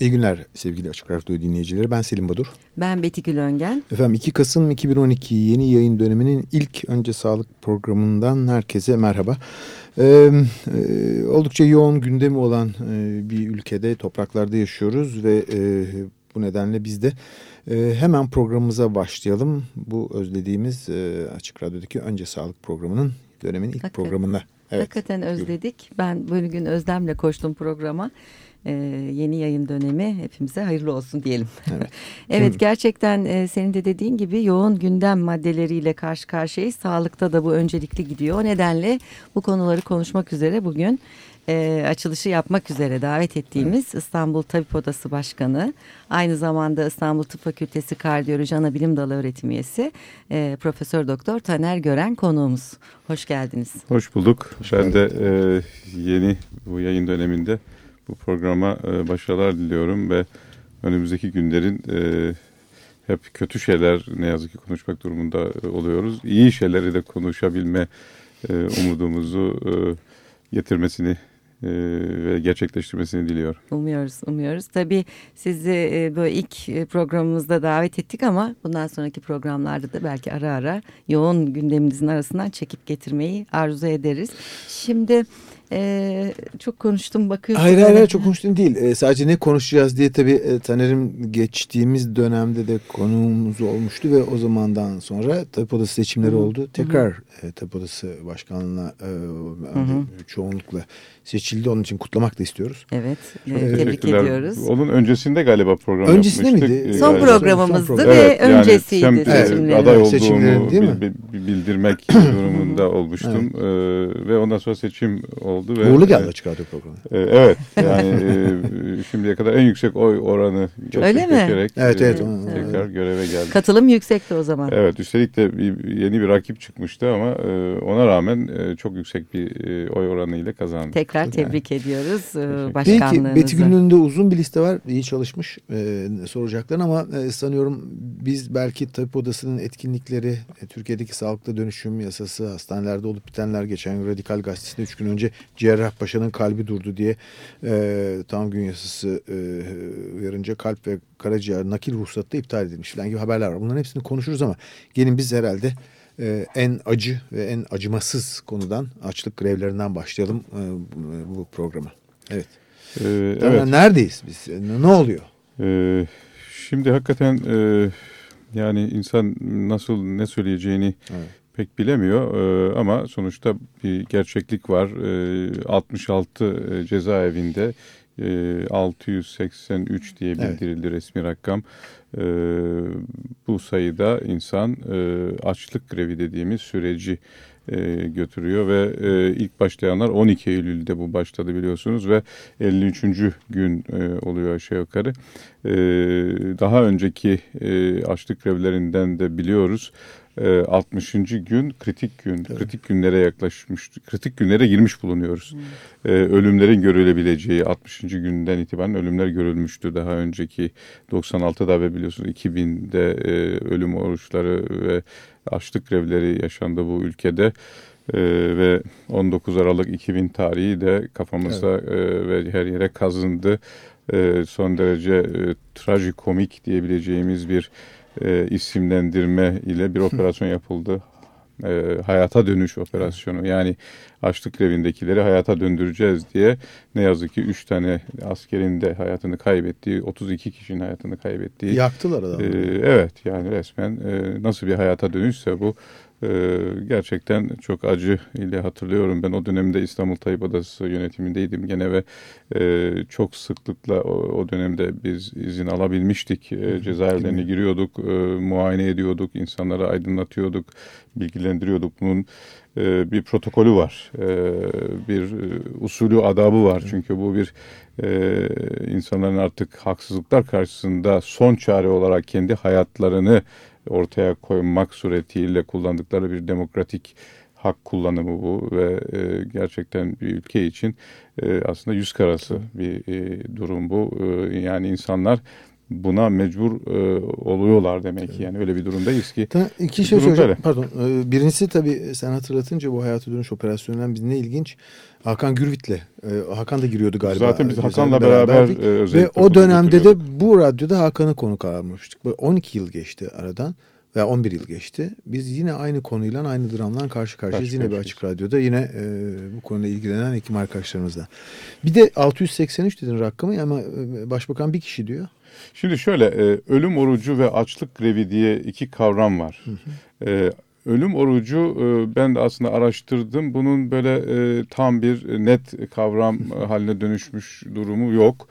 İyi günler sevgili Açık Radyo dinleyicileri. Ben Selim Badur. Ben Betigül Öngen. Efendim 2 Kasım 2012 yeni yayın döneminin ilk Önce Sağlık programından herkese merhaba. Ee, e, oldukça yoğun gündemi olan e, bir ülkede, topraklarda yaşıyoruz ve e, bu nedenle biz de e, hemen programımıza başlayalım. Bu özlediğimiz e, Açık Radyo'daki Önce Sağlık programının dönemin ilk Hakikaten. programında. Evet, Hakikaten özledik. Ben böyle gün özlemle koştum programa. Ee, yeni yayın dönemi hepimize hayırlı olsun diyelim. Evet, evet gerçekten e, senin de dediğin gibi yoğun gündem maddeleriyle karşı karşıyayız. Sağlıkta da bu öncelikli gidiyor. O nedenle bu konuları konuşmak üzere bugün e, açılışı yapmak üzere davet ettiğimiz evet. İstanbul Tabip Odası Başkanı, aynı zamanda İstanbul Tıp Fakültesi Kardiyoloji Anabilim Dalı öğretim üyesi e, Profesör Doktor Taner Gören konuğumuz. Hoş geldiniz. Hoş bulduk. Hoş ben de e, yeni bu yayın döneminde bu programa e, başarılar diliyorum ve önümüzdeki günlerin e, hep kötü şeyler ne yazık ki konuşmak durumunda oluyoruz. İyi şeyleri de konuşabilme e, umudumuzu e, getirmesini e, ve gerçekleştirmesini diliyorum. Umuyoruz, umuyoruz. Tabii sizi e, böyle ilk programımızda davet ettik ama bundan sonraki programlarda da belki ara ara yoğun gündeminizin arasından çekip getirmeyi arzu ederiz. Şimdi ee, çok konuştum bakıyorum. Hayır hayır, hayır çok konuştun değil. Ee, sadece ne konuşacağız diye tabii e, Taner'im geçtiğimiz dönemde de konuğumuz olmuştu ve o zamandan sonra tabip odası seçimleri Hı -hı. oldu. Tekrar Hı -hı. e, tabip odası başkanlığına e, Hı -hı. çoğunlukla seçildi. Onun için kutlamak da istiyoruz. Evet. E, tebrik ediyoruz. Onun öncesinde galiba program Öncesinde yapmıştık. miydi? Son yani, programımızdı son ve evet, öncesiydi yani, seçimlerin. Aday olduğumu seçimlerin, değil mi? bildirmek durumunda olmuştum. evet. ee, ve ondan sonra seçim oldu. Ve, Uğurlu geldi açık radyo programı. E, evet. Yani e, şimdiye kadar en yüksek oy oranı Öyle mi? Evet evet. E, tekrar göreve geldi. Katılım yüksekti o zaman. Evet. Üstelik de bir, yeni bir rakip çıkmıştı ama e, ona rağmen e, çok yüksek bir e, oy oranıyla kazandı. Tekrar tebrik yani. ediyoruz e, başkanlığınızı. Peki Betty Gül'ün de uzun bir liste var. İyi çalışmış e, soracaklar ama e, sanıyorum biz belki tabip odasının etkinlikleri e, Türkiye'deki sağlıkta dönüşüm yasası hastanelerde olup bitenler geçen gün Radikal Gazetesi'nde üç gün önce Cerrahpaşa'nın kalbi durdu diye e, tam gün yasası e, uyarınca kalp ve karaciğer nakil ruhsatı da iptal edilmiş falan gibi haberler var. Bunların hepsini konuşuruz ama gelin biz herhalde e, en acı ve en acımasız konudan açlık grevlerinden başlayalım e, bu programa. Evet. Ee, evet. Neredeyiz biz? Ne oluyor? Ee, şimdi hakikaten e, yani insan nasıl ne söyleyeceğini evet. Pek bilemiyor ee, ama sonuçta bir gerçeklik var. Ee, 66 e, cezaevinde e, 683 diye bildirildi evet. resmi rakam. E, bu sayıda insan e, açlık grevi dediğimiz süreci e, götürüyor ve e, ilk başlayanlar 12 Eylül'de bu başladı biliyorsunuz ve 53. gün e, oluyor aşağı yukarı. E, daha önceki e, açlık grevlerinden de biliyoruz. 60. gün kritik gün, evet. kritik günlere yaklaşmış, kritik günlere girmiş bulunuyoruz. Hmm. ölümlerin görülebileceği 60. günden itibaren ölümler görülmüştü. Daha önceki 96'da ve biliyorsunuz 2000'de ölüm oruçları ve açlık grevleri yaşandı bu ülkede. Ee, ve 19 Aralık 2000 tarihi de kafamıza evet. e, ve her yere kazındı. E, son derece e, trajikomik diyebileceğimiz bir e, isimlendirme ile bir operasyon yapıldı. E, hayata dönüş operasyonu yani açlık grevindekileri hayata döndüreceğiz diye ne yazık ki 3 tane askerin de hayatını kaybettiği 32 kişinin hayatını kaybettiği. Yaktılar adamı. E, evet yani resmen e, nasıl bir hayata dönüşse bu ee, gerçekten çok acı ile hatırlıyorum. Ben o dönemde İstanbul Tayyip Adası yönetimindeydim gene ve e, çok sıklıkla o, o dönemde biz izin alabilmiştik. E, cezaevlerine giriyorduk, e, muayene ediyorduk, insanlara aydınlatıyorduk, bilgilendiriyorduk. Bunun e, bir protokolü var, e, bir e, usulü adabı var. Çünkü bu bir e, insanların artık haksızlıklar karşısında son çare olarak kendi hayatlarını ortaya koymak suretiyle kullandıkları bir demokratik hak kullanımı bu ve e, gerçekten bir ülke için e, aslında yüz karası bir e, durum bu. E, yani insanlar buna mecbur e, oluyorlar demek ki. Yani öyle bir durumdayız ki. Ta, iki şey söyleyeceğim. Pardon. E, birincisi tabii sen hatırlatınca bu hayata dönüş operasyonundan biz ne ilginç. Hakan Gürvit'le. E, Hakan da giriyordu galiba. Zaten biz Hakan'la beraber e, ve o dönemde de bu radyoda Hakan'ı konuk almıştık. Böyle 12 yıl geçti aradan veya 11 yıl geçti. Biz yine aynı konuyla aynı dramdan karşı karşıyayız. Yine bir açık radyoda yine e, bu konuyla ilgilenen hekim arkadaşlarımızla. Bir de 683 dedin rakamı ama başbakan bir kişi diyor. Şimdi şöyle e, ölüm orucu ve açlık grevi diye iki kavram var. Hı hı. E, ölüm orucu e, ben de aslında araştırdım. Bunun böyle e, tam bir net kavram haline dönüşmüş durumu yok.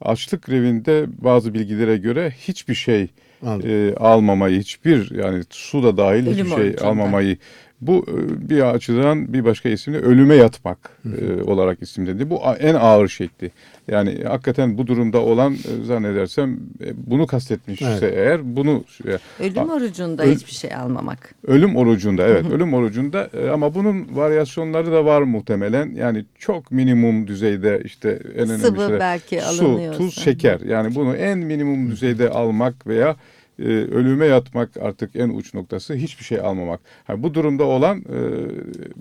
Açlık grevinde bazı bilgilere göre hiçbir şey e, almamayı, hiçbir yani su da dahil Ölüm hiçbir şey almamayı bu e, bir açıdan bir başka isimle ölüme yatmak e, olarak isimlendi. Bu en ağır şekli. Yani hakikaten bu durumda olan e, zannedersem e, bunu kastetmişse evet. eğer bunu e, ölüm orucunda öl, hiçbir şey almamak. Ölüm orucunda evet ölüm orucunda e, ama bunun varyasyonları da var muhtemelen. Yani çok minimum düzeyde işte en önemli Sıvı şey, belki su, tuz, şeker. Yani bunu en minimum düzeyde almak veya e, ölüme yatmak artık en uç noktası hiçbir şey almamak. Yani bu durumda olan e,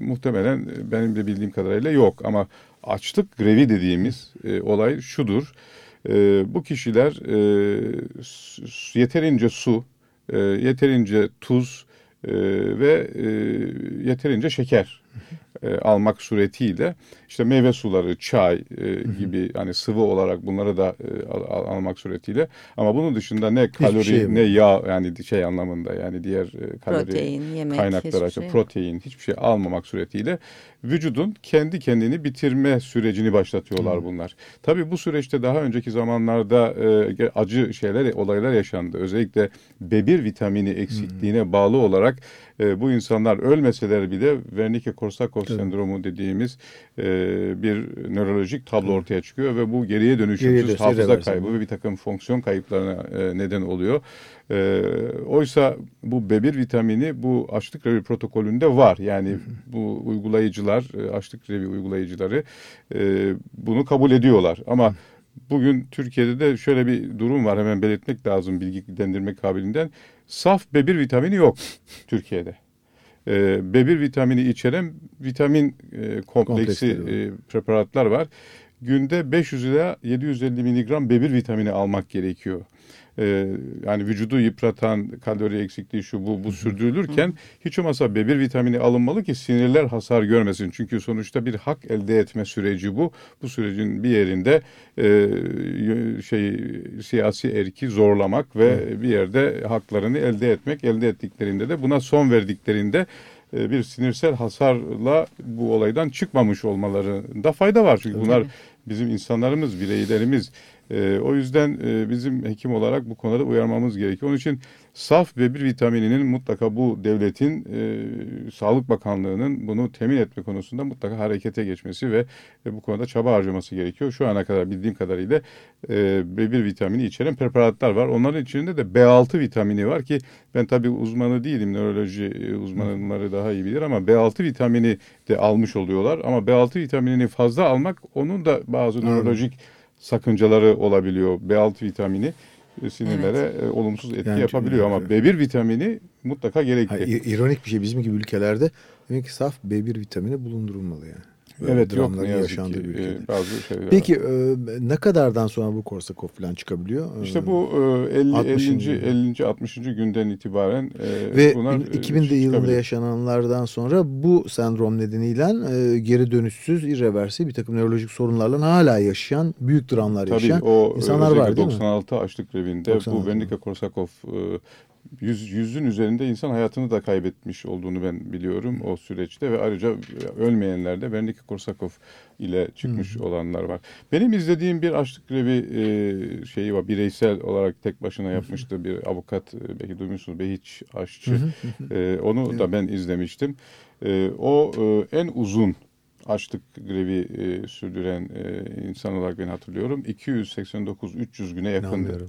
muhtemelen benim de bildiğim kadarıyla yok ama açlık grevi dediğimiz e, olay şudur. E, bu kişiler e, yeterince su, e, yeterince tuz e, ve e, yeterince şeker e, almak suretiyle işte meyve suları, çay e, gibi hani sıvı olarak bunları da e, al, almak suretiyle ama bunun dışında ne kalori şey ne yağ yani şey anlamında yani diğer e, kalori protein, yemek, kaynakları şey. protein hiçbir şey almamak suretiyle vücudun kendi kendini bitirme sürecini başlatıyorlar hmm. bunlar. Tabii bu süreçte daha önceki zamanlarda e, acı şeyler olaylar yaşandı. Özellikle B1 vitamini eksikliğine hmm. bağlı olarak e, bu insanlar ölmeseler bile Wernicke-Korsakoff sendromu dediğimiz e, bir nörolojik tablo ortaya çıkıyor ve bu geriye dönüşümsüz hafıza kaybı ve bir takım fonksiyon kayıplarına e, neden oluyor. E, oysa bu B1 vitamini bu açlık revi protokolünde var. Yani bu uygulayıcılar, e, açlık revi uygulayıcıları e, bunu kabul ediyorlar. Ama bugün Türkiye'de de şöyle bir durum var hemen belirtmek lazım bilgilendirme kabiliğinden. Saf B1 vitamini yok Türkiye'de. E, B1 vitamini içeren vitamin e, kompleksi e, preparatlar var. Günde 500 ila 750 miligram B1 vitamini almak gerekiyor e, yani vücudu yıpratan kalori eksikliği şu bu bu sürdürülürken hiç olmazsa B1 vitamini alınmalı ki sinirler hasar görmesin. Çünkü sonuçta bir hak elde etme süreci bu. Bu sürecin bir yerinde e, şey siyasi erki zorlamak ve bir yerde haklarını elde etmek, elde ettiklerinde de buna son verdiklerinde e, bir sinirsel hasarla bu olaydan çıkmamış olmalarında fayda var. Çünkü bunlar bizim insanlarımız, bireylerimiz e, o yüzden e, bizim hekim olarak bu konuda uyarmamız gerekiyor. Onun için saf ve bir vitamininin mutlaka bu devletin e, Sağlık Bakanlığı'nın bunu temin etme konusunda mutlaka harekete geçmesi ve e, bu konuda çaba harcaması gerekiyor. Şu ana kadar bildiğim kadarıyla e, B1 vitamini içeren preparatlar var. Onların içinde de B6 vitamini var ki ben tabii uzmanı değilim. Nöroloji e, uzmanları daha iyi bilir ama B6 vitamini de almış oluyorlar. Ama B6 vitaminini fazla almak onun da bazı nörolojik sakıncaları olabiliyor. B6 vitamini e, sinirlere evet. E, olumsuz etki yani, yapabiliyor ama B1 vitamini mutlaka gerekli. Ha, ironik bir şey bizim gibi ülkelerde demek ki saf B1 vitamini bulundurulmalı yani. Evet yok ne yazık ki e, bazı şeyler Peki e, ne kadardan sonra bu Korsakov falan çıkabiliyor? İşte bu e, 50 60. 50. 50. 60. günden itibaren e, ve bunlar 2000 e, yılında yaşananlardan sonra bu sendrom nedeniyle e, geri dönüşsüz, irreversi bir takım nörolojik sorunlarla hala yaşayan, büyük dramlar Tabii, yaşayan o, insanlar var değil 96 mi? açlık grevinde 96. bu Wernicke Korsakov e, yüz, yüzün üzerinde insan hayatını da kaybetmiş olduğunu ben biliyorum o süreçte ve ayrıca ölmeyenler de Wernicke Korsakov ile çıkmış Hı. olanlar var. Benim izlediğim bir açlık grevi e, şeyi var. Bireysel olarak tek başına yapmıştı bir avukat e, belki duymuşsunuz Behiç Aşçı. e, onu da ben izlemiştim. E, o e, en uzun açlık grevi e, sürdüren e, insan olarak ben hatırlıyorum. 289-300 güne yakındı.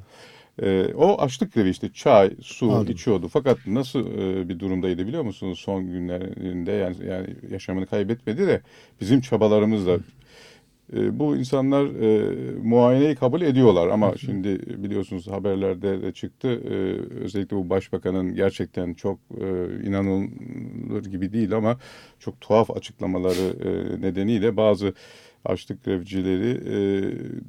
E, o açlık grevi işte çay, su Aldım. içiyordu. Fakat nasıl e, bir durumdaydı biliyor musunuz? Son günlerinde yani, yani yaşamını kaybetmedi de bizim çabalarımızla. E, bu insanlar e, muayeneyi kabul ediyorlar. Ama şimdi biliyorsunuz haberlerde de çıktı. E, özellikle bu başbakanın gerçekten çok e, inanılır gibi değil ama çok tuhaf açıklamaları e, nedeniyle bazı açlık grevcileri e,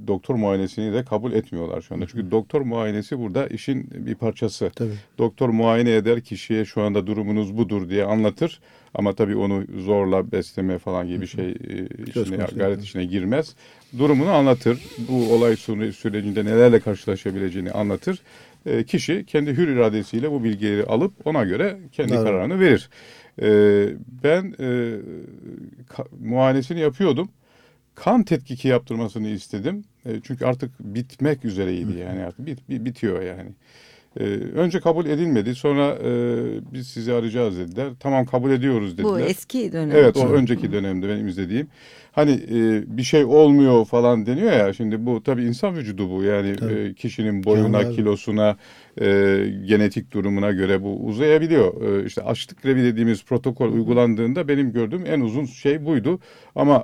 doktor muayenesini de kabul etmiyorlar şu anda. Çünkü doktor muayenesi burada işin bir parçası. Tabii. Doktor muayene eder kişiye şu anda durumunuz budur diye anlatır. Ama tabii onu zorla besleme falan gibi şey e, konusu gayret içine girmez. Durumunu anlatır. Bu olay süre- sürecinde nelerle karşılaşabileceğini anlatır. E, kişi kendi hür iradesiyle bu bilgileri alıp ona göre kendi Doğru. kararını verir. E, ben e, ka- muayenesini yapıyordum. Kan tetkiki yaptırmasını istedim. E, çünkü artık bitmek üzereydi yani artık bit, bit- bitiyor yani. Ee, önce kabul edilmedi. Sonra e, biz sizi arayacağız dediler. Tamam kabul ediyoruz dediler. Bu eski dönem. Evet o önceki dönemde benim izlediğim. Hani e, bir şey olmuyor falan deniyor ya şimdi bu tabii insan vücudu bu yani e, kişinin boyuna, Canlı. kilosuna, e, genetik durumuna göre bu uzayabiliyor. E, işte açlık grevi dediğimiz protokol uygulandığında benim gördüğüm en uzun şey buydu. Ama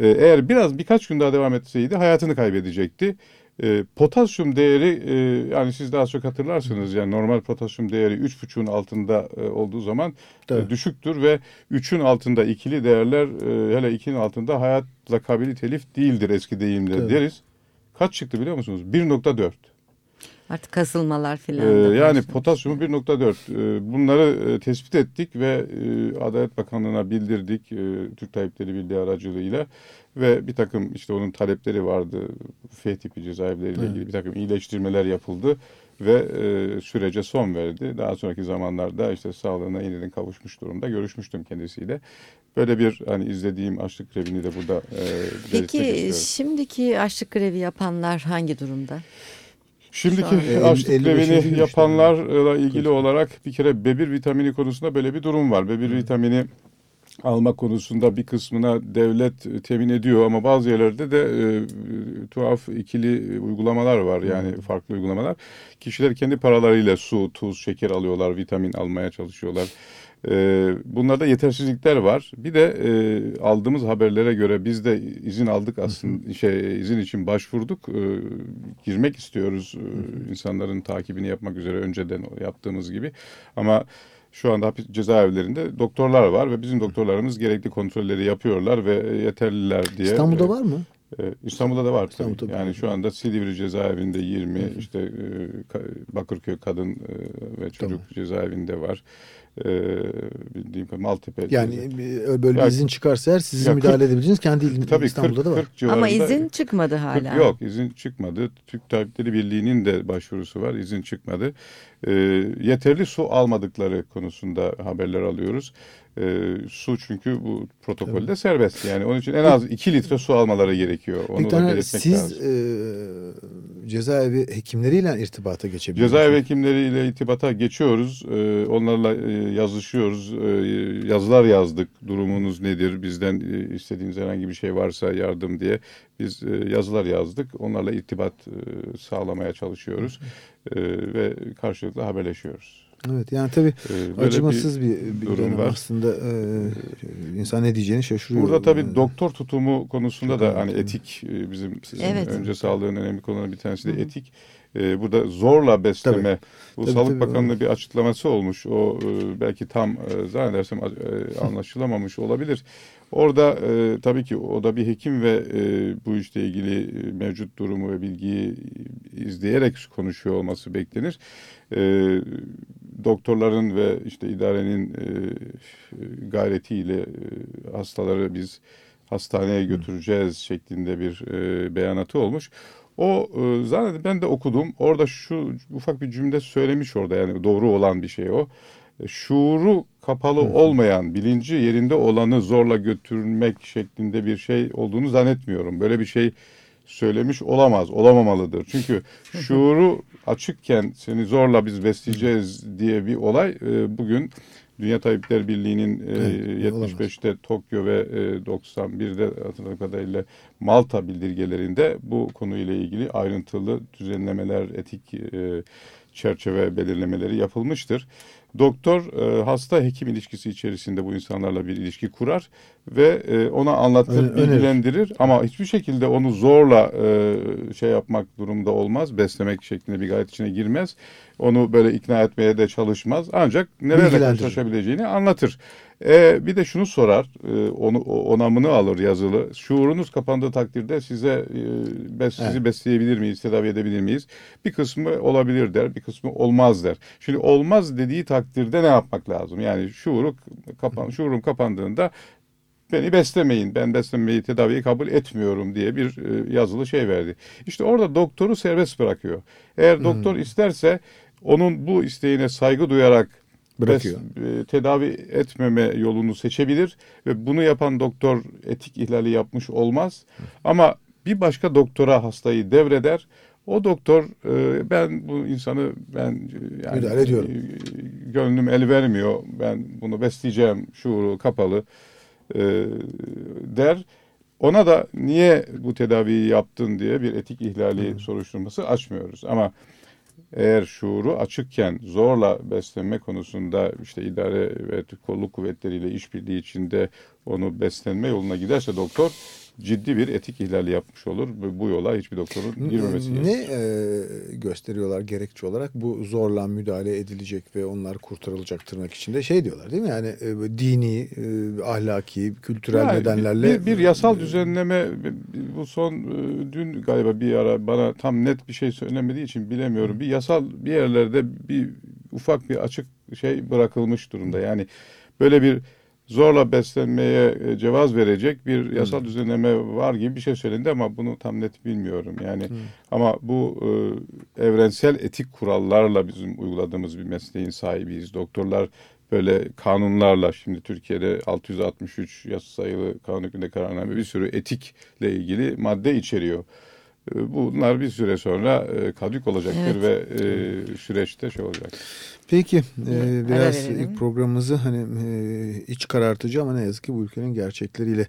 e, eğer biraz birkaç gün daha devam etseydi hayatını kaybedecekti. E, potasyum değeri e, yani siz daha çok hatırlarsınız yani normal potasyum değeri 3,5'un altında e, olduğu zaman e, düşüktür ve 3'ün altında ikili değerler e, hele 2'nin altında hayatla kabili telif değildir eski deyimle Tabii. deriz. Kaç çıktı biliyor musunuz? 1.4. Artık kasılmalar filan. Ee, yani potasyumu 1.4. Ee, bunları e, tespit ettik ve e, Adalet Bakanlığı'na bildirdik e, Türk Tabipleri Birliği aracılığıyla ve bir takım işte onun talepleri vardı. F tipi cezaevleriyle Evet. ilgili bir takım iyileştirmeler yapıldı ve e, sürece son verdi. Daha sonraki zamanlarda işte sağlığına yeniden kavuşmuş durumda görüşmüştüm kendisiyle. Böyle bir hani izlediğim açlık grevini de burada e, belirtmek Peki şimdiki açlık grevi yapanlar hangi durumda? Şimdiki an- açlık 55'e grevini yapanlarla ilgili olarak bir kere B1 vitamini konusunda böyle bir durum var. B1 vitamini alma konusunda bir kısmına devlet temin ediyor ama bazı yerlerde de e, tuhaf ikili uygulamalar var yani farklı uygulamalar. Kişiler kendi paralarıyla su, tuz, şeker alıyorlar, vitamin almaya çalışıyorlar. E, bunlarda yetersizlikler var. Bir de e, aldığımız haberlere göre biz de izin aldık aslında şey izin için başvurduk. E, girmek istiyoruz e, insanların takibini yapmak üzere önceden yaptığımız gibi. Ama şu anda hapis cezaevlerinde doktorlar var ve bizim doktorlarımız gerekli kontrolleri yapıyorlar ve yeterliler diye. İstanbul'da e, var mı? e, İstanbul'da da var tabii. İstanbul'da yani şu anda Silivri cezaevinde 20, işte e, Bakırköy Kadın e, ve Çocuk cezaevinde var. E, bildiğim kadarıyla Maltepe. Yani e, böyle bir izin çıkarsa eğer sizin Ya müdahale kırk- edebileceğiniz kendi il- Tabii İstanbul'da 40, da var. 40. Ama izin çıkmadı hala. Yok, yok izin çıkmadı. Türk Tabipleri Birliği'nin de başvurusu var. izin çıkmadı. E, yeterli su almadıkları konusunda haberler alıyoruz. E, su çünkü bu protokolde serbest. Yani onun için en az 2 litre su almaları gerekiyor. Onu Bir da tane belirtmek siz lazım. e, cezaevi hekimleriyle irtibata geçebiliyorsunuz. Cezaevi hekimleriyle itibata geçiyoruz. Ee, onlarla e, yazışıyoruz. Ee, yazılar yazdık. Durumunuz nedir? Bizden e, istediğiniz herhangi bir şey varsa yardım diye biz e, yazılar yazdık. Onlarla irtibat e, sağlamaya çalışıyoruz. Ve karşılıklı haberleşiyoruz. Evet yani tabii Ee, böyle acımasız bir, bir durum var. aslında e, insan ne diyeceğini şaşırıyor. Burada tabii E, doktor tutumu konusunda Çok da önemli, hani etik e, bizim sizin Evet. önce sağlığın önemli konularından bir tanesi de etik. E, burada zorla besleme. Tabii. Bu Tabii, Sağlık tabii, Bakanlığı bir açıklaması olmuş. O e, belki tam e, zannedersem e, anlaşılamamış olabilir. Orada e, tabii ki o da bir hekim ve e, bu işle ilgili e, mevcut durumu ve bilgiyi izleyerek konuşuyor olması beklenir. E, doktorların ve işte idarenin e, gayretiyle e, hastaları biz hastaneye götüreceğiz şeklinde bir e, beyanatı olmuş. O e, zannedip ben de okudum. Orada şu ufak bir cümle söylemiş orada yani doğru olan bir şey o. E, Şuuru kapalı olmayan, bilinci yerinde olanı zorla götürmek şeklinde bir şey olduğunu zannetmiyorum. Böyle bir şey söylemiş olamaz, olamamalıdır. Çünkü şuuru açıkken seni zorla biz besleyeceğiz diye bir olay e, bugün Dünya Tabipler Birliği'nin e, Evet, 75'te Tokyo ve e, 91'de hatırladığım kadarıyla Malta bildirgelerinde bu konuyla ilgili ayrıntılı düzenlemeler, etik e, çerçeve belirlemeleri yapılmıştır. Doktor e, hasta hekim ilişkisi içerisinde bu insanlarla bir ilişki kurar ve e, ona anlatır, Ö- bilgilendirir ama hiçbir şekilde onu zorla e, şey yapmak durumda olmaz. Beslemek şeklinde bir gayet içine girmez. Onu böyle ikna etmeye de çalışmaz. Ancak nelerle karşılaşabileceğini anlatır. E, bir de şunu sorar, e, onu onamını alır yazılı. Şuurunuz kapandığı takdirde size e, bes, evet. sizi besleyebilir miyiz, tedavi edebilir miyiz? Bir kısmı olabilir der, bir kısmı olmaz der. Şimdi olmaz dediği takdirde ne yapmak lazım? Yani şuuru kapan, şuurum kapandığında beni beslemeyin, ben beslenmeyi, tedaviyi kabul etmiyorum diye bir e, yazılı şey verdi. İşte orada doktoru serbest bırakıyor. Eğer hmm. doktor isterse onun bu isteğine saygı duyarak bırakıyor. Bes, tedavi etmeme yolunu seçebilir ve bunu yapan doktor etik ihlali yapmış olmaz. Ama bir başka doktora hastayı devreder. O doktor e, ben bu insanı ben e, yani Müdahale ediyorum. E, gönlüm el vermiyor. Ben bunu besleyeceğim şuuru kapalı der. Ona da niye bu tedaviyi yaptın diye bir etik ihlali Hı. soruşturması açmıyoruz. Ama eğer şuuru açıkken zorla beslenme konusunda işte idare ve kolluk kuvvetleriyle işbirliği içinde onu beslenme yoluna giderse doktor ciddi bir etik ihlali yapmış olur. Bu yola hiçbir doktorun girmemesi gerekir. Ne e, gösteriyorlar gerekçe olarak? Bu zorla müdahale edilecek ve onlar kurtarılacak tırnak içinde şey diyorlar değil mi? Yani e, dini, e, ahlaki, kültürel yani nedenlerle. Bir, bir yasal düzenleme bu son e, dün galiba bir ara bana tam net bir şey söylemediği için bilemiyorum. Bir yasal bir yerlerde bir ufak bir açık şey bırakılmış durumda. Yani böyle bir zorla beslenmeye e, cevaz verecek bir yasal hmm. düzenleme var gibi bir şey söylendi ama bunu tam net bilmiyorum. Yani hmm. ama bu e, evrensel etik kurallarla bizim uyguladığımız bir mesleğin sahibiyiz. Doktorlar böyle kanunlarla şimdi Türkiye'de 663 yasa sayılı kanun hükmünde kararname bir sürü etikle ilgili madde içeriyor. E, bunlar bir süre sonra e, kadük olacaktır evet. ve e, süreçte şey olacak. Peki e, biraz ilk programımızı hani e, iç karartıcı ama ne yazık ki bu ülkenin gerçekleriyle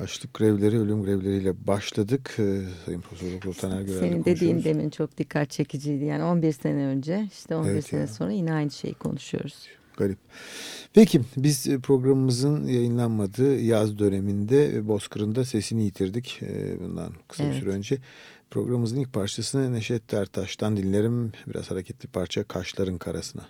açlık grevleri, ölüm grevleriyle başladık. E, Sayın Profesör Doktor Taner Görel'le Senin dediğin demin çok dikkat çekiciydi. Yani 11 sene önce işte 11 evet sene ya. sonra yine aynı şeyi konuşuyoruz. Garip. Peki biz programımızın yayınlanmadığı yaz döneminde Bozkır'ında sesini yitirdik. E, bundan kısa evet. bir süre önce. Programımızın ilk parçasını Neşet Ertaş'tan dinlerim. Biraz hareketli parça Kaşların Karasına.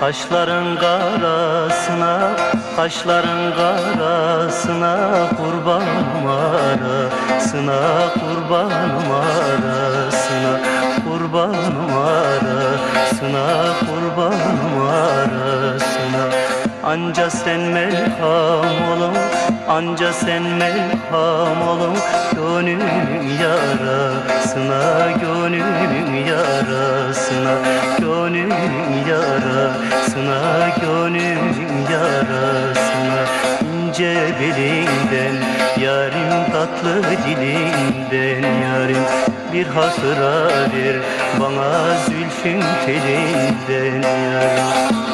Kaşların karasına, kaşların karasına Kurbanım arasına, kurbanım arasına Kurbanım arasına, kurbanım arasına Anca sen melham olun, anca sen melham olun. Gönlümün yarasına, gönlümün yarasına Gönlümün yarasına, gönlümün yarasına. İnce belinden, yarim tatlı dilinden yarim Bir hatıra ver bana zülfün telinden yarim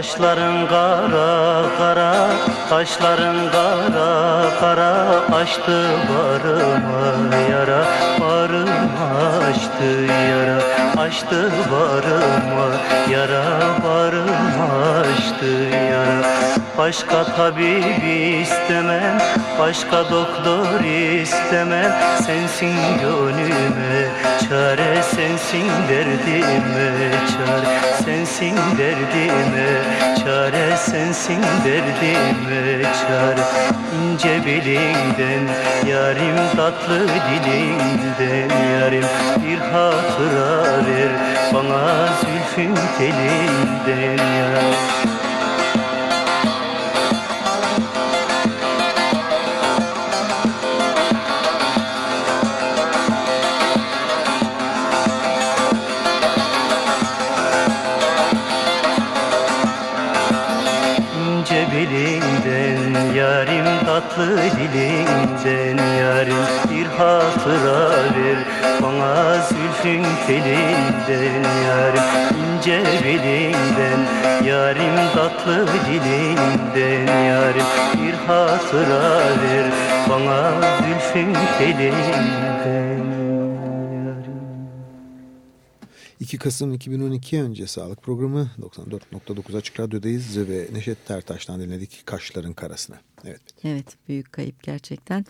Kaşların kara kara, kaşların kara kara Açtı barıma yara, barıma açtı yara açtı barıma Yara barıma açtı yara. Başka tabip istemem Başka doktor istemem Sensin gönlüme Çare sensin derdime Çare. Sensin derdime Çare sensin derdime Çare. İnce belinden Yarim tatlı dilinden Yarim. Bir hatıra ver Bana zülfün telinden Yarim tatlı dilinden Yarim bir hatıra ver. Bana zülfün telinden Yarim ince belinden Yarim tatlı dilinden Yarim bir hatıra ver. Bana zülfün telinden 2 Kasım 2012 önce sağlık programı 94.9 Açık Radyo'dayız ve Neşet Tertaş'tan dinledik Kaşların Karasına. Evet. Evet büyük kayıp gerçekten.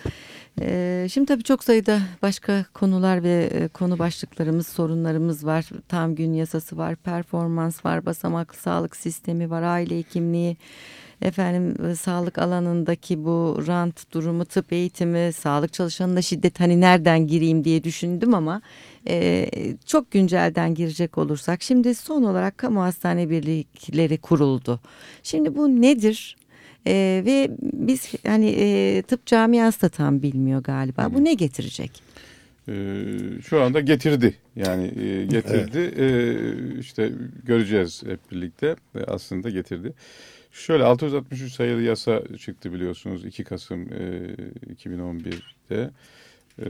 Ee, şimdi tabii çok sayıda başka konular ve e, konu başlıklarımız, sorunlarımız var. Tam gün yasası var, performans var, basamaklı sağlık sistemi var, aile hekimliği efendim e, sağlık alanındaki bu rant durumu, tıp eğitimi, sağlık çalışanında şiddet hani nereden gireyim diye düşündüm ama e, çok güncelden girecek olursak şimdi son olarak kamu hastane birlikleri kuruldu. Şimdi bu nedir? E, ve biz hani e, tıp camiası da tam bilmiyor galiba. Bu ne getirecek? Ee, şu anda getirdi yani e, getirdi evet. e, işte göreceğiz hep birlikte aslında getirdi. Şöyle 663 sayılı yasa çıktı biliyorsunuz 2 Kasım e, 2011'de. Ee,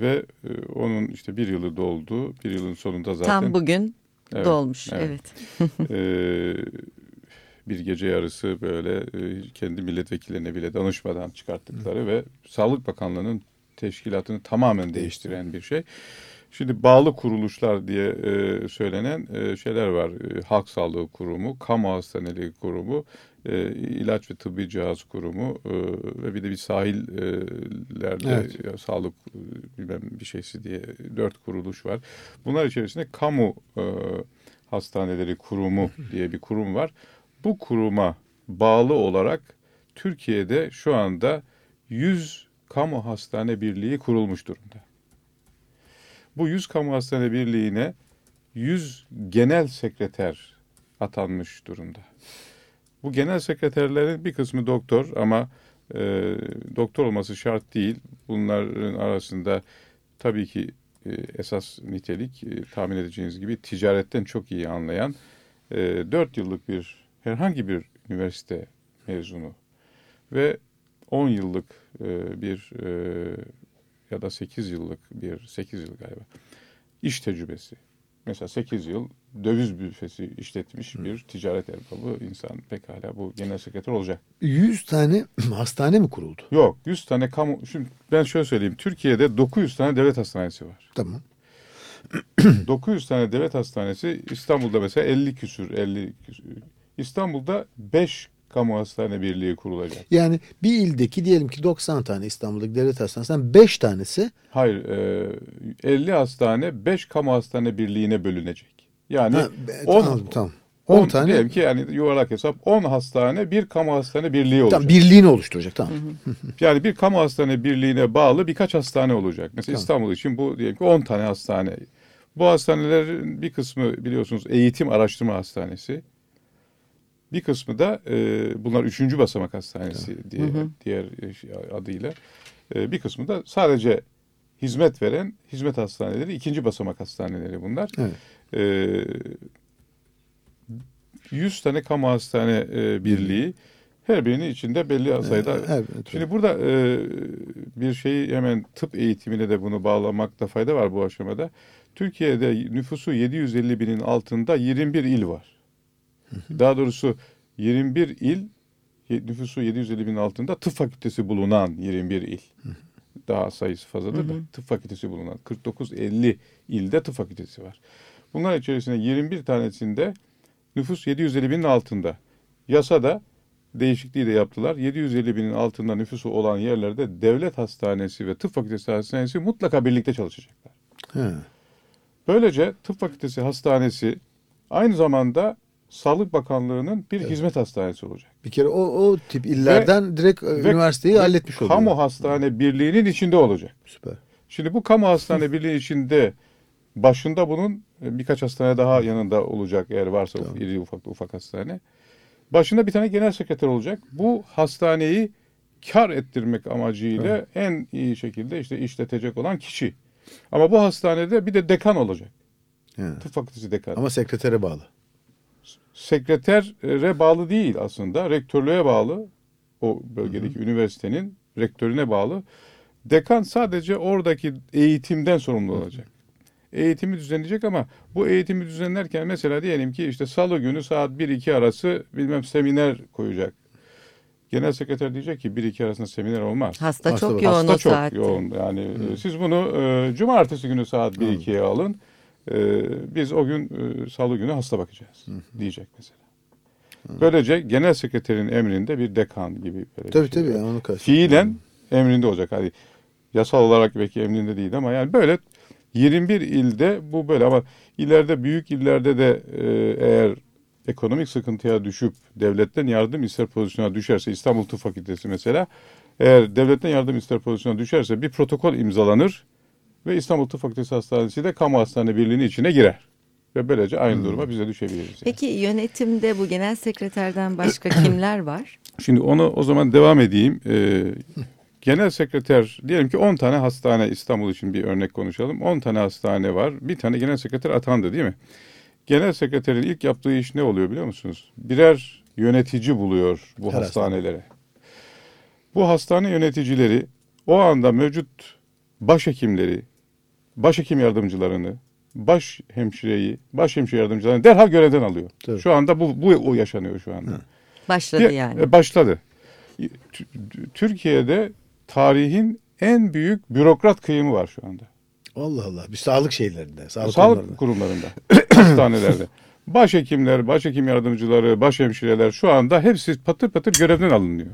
ve e, onun işte bir yılı doldu. Bir yılın sonunda zaten. Tam bugün evet, dolmuş. Evet. evet. bir gece yarısı böyle e, kendi milletvekillerine bile danışmadan çıkarttıkları Hı. ve Sağlık Bakanlığı'nın teşkilatını tamamen değiştiren bir şey. Şimdi bağlı kuruluşlar diye e, söylenen e, şeyler var. E, Halk Sağlığı Kurumu, Kamu Hastaneleri Kurumu, e, İlaç ve Tıbbi Cihaz Kurumu e, ve bir de bir sahillerde evet. ya, sağlık bilmem bir şeysi diye dört kuruluş var. Bunlar içerisinde Kamu e, Hastaneleri Kurumu diye bir kurum var. Bu kuruma bağlı olarak Türkiye'de şu anda 100 kamu hastane birliği kurulmuş durumda. Bu 100 kamu hastane birliğine 100 genel sekreter atanmış durumda. Bu genel sekreterlerin bir kısmı doktor ama e, doktor olması şart değil. Bunların arasında tabii ki e, esas nitelik e, tahmin edeceğiniz gibi ticaretten çok iyi anlayan e, 4 yıllık bir herhangi bir üniversite mezunu ve 10 yıllık e, bir e, ya da 8 yıllık bir 8 yıl galiba iş tecrübesi. Mesela 8 yıl döviz büfesi işletmiş Hı. bir ticaret erbabı insan pekala bu genel sekreter olacak. 100 tane hastane mi kuruldu? Yok 100 tane kamu şimdi ben şöyle söyleyeyim Türkiye'de 900 tane devlet hastanesi var. Tamam. 900 tane devlet hastanesi İstanbul'da mesela 50 küsür 50 küsür. İstanbul'da 5 kamu hastane birliği kurulacak. Yani bir ildeki diyelim ki 90 tane İstanbul'daki devlet hastanesinden 5 tanesi? Hayır, e, 50 hastane 5 kamu hastane birliğine bölünecek. Yani ha, 10, tamam, tamam. 10, 10 tane. Diyelim ki yani yuvarlak hesap 10 hastane bir kamu hastane birliği olacak. Tamam, birliğini oluşturacak tamam. yani bir kamu hastane birliğine bağlı birkaç hastane olacak. Mesela tamam. İstanbul için bu diyelim ki 10 tane hastane. Bu hastanelerin bir kısmı biliyorsunuz eğitim araştırma hastanesi. Bir kısmı da e, bunlar üçüncü basamak hastanesi evet. diye hı hı. diğer e, adıyla. E, bir kısmı da sadece hizmet veren hizmet hastaneleri, ikinci basamak hastaneleri bunlar. Evet. E, 100 tane kamu hastane e, birliği. Her birinin içinde belli sayıda. Evet, evet, Şimdi burada e, bir şeyi hemen tıp eğitimine de bunu bağlamakta fayda var bu aşamada. Türkiye'de nüfusu 750 binin altında 21 il var. Daha doğrusu 21 il nüfusu 750 bin altında tıp fakültesi bulunan 21 il. Daha sayısı fazladır da tıp fakültesi bulunan 49-50 ilde tıp fakültesi var. Bunlar içerisinde 21 tanesinde nüfus 750 binin altında. Yasada değişikliği de yaptılar. 750 binin altında nüfusu olan yerlerde devlet hastanesi ve tıp fakültesi hastanesi mutlaka birlikte çalışacaklar. He. Böylece tıp fakültesi hastanesi aynı zamanda Sağlık Bakanlığı'nın bir hizmet hastanesi olacak. Bir kere o, o tip illerden direkt e, Ve- üniversiteyi ve halletmiş oluyor. Kamu hastane birliğinin içinde olacak. Süper. Şimdi bu kamu hastane birliği içinde başında bunun e, birkaç hastane daha yanında olacak eğer varsa Tamam. iri ufak ufak hastane. Başında bir tane genel sekreter olacak. Bu hastaneyi kar ettirmek amacıyla en iyi şekilde işte işletecek olan kişi. Ama bu hastanede bir de dekan olacak. He. Tıp fakültesi dekanı. Ama sekretere bağlı. Sekretere bağlı değil aslında. Rektörlüğe bağlı. O bölgedeki üniversitenin rektörüne bağlı. Dekan sadece oradaki eğitimden sorumlu olacak. Eğitimi düzenleyecek ama bu eğitimi düzenlerken mesela diyelim ki işte salı günü saat 1-2 arası bilmem seminer koyacak. Genel sekreter diyecek ki 1-2 arasında seminer olmaz. Hasta, Hasta çok yoğun Hasta o çok saatte. yoğun. Yani e, siz bunu e, cumartesi günü saat 1-2'ye alın. E, biz o gün e, salı günü hasta bakacağız diyecek mesela. Böylece genel sekreterin emrinde bir dekan gibi böyle bir Tabii şey tabii onu. Fiilen emrinde olacak. Hani yasal olarak belki emrinde değil ama yani böyle 21 ilde bu böyle ama ileride büyük illerde de e, eğer ekonomik sıkıntıya düşüp devletten yardım ister pozisyona düşerse İstanbul Tıp Fakültesi mesela eğer devletten yardım ister pozisyona düşerse bir protokol imzalanır ve İstanbul Tıp Fakültesi Hastanesi de kamu hastane birliğinin içine girer. Ve böylece aynı duruma biz de düşebiliriz. yani. Peki yönetimde bu genel sekreterden başka kimler var? Şimdi onu o zaman devam edeyim. Ee, genel sekreter diyelim ki 10 tane hastane İstanbul için bir örnek konuşalım. 10 tane hastane var. Bir tane genel sekreter atandı değil mi? Genel sekreterin ilk yaptığı iş ne oluyor biliyor musunuz? Birer yönetici buluyor bu Her hastanelere. Bu hastane yöneticileri o anda mevcut başhekimleri, başhekim yardımcılarını, baş hemşireyi, baş hemşire yardımcılarını derhal görevden alıyor. Tabii. Şu anda bu, bu o yaşanıyor şu anda. Başladı Bir- yani. e, Başladı. Türkiye'de tarihin en büyük bürokrat kıyımı var şu anda. Allah Allah. Bir sağlık şeylerinde. Sağlık, Sağlık, kurumlarında. kurumlarında, hastanelerde. Başhekimler, başhekim yardımcıları, başhemşireler şu anda hepsi patır patır görevden alınıyor.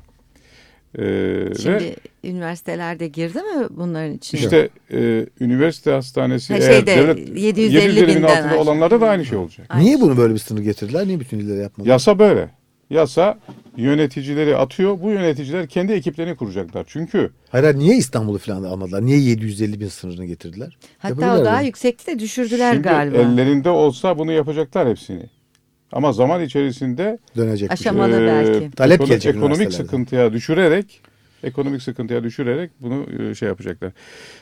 Ee, ve Şimdi üniversitelerde girdi mi bunların içine? işte e, üniversite hastanesi Ha, eğer şeyde, devlet 750 binin binden altında aşağı. olanlarda da aynı şey olacak. Aynı Niye şey. bunu böyle bir sınır getirdiler? Niye bütün illere yapmadılar? Yasa böyle. Yasa yöneticileri atıyor. Bu yöneticiler kendi ekiplerini kuracaklar. Çünkü Hayır niye İstanbul'u falan da almadılar? Niye 750 bin sınırını getirdiler? Hatta o daha yüksekti de düşürdüler Şimdi galiba. ellerinde olsa bunu yapacaklar hepsini. Ama zaman içerisinde Dönecek. bir. Aşamalı e, belki. Talep ekono- gelecek ekonomik sıkıntıya düşürerek ekonomik sıkıntıya düşürerek bunu e, şey yapacaklar.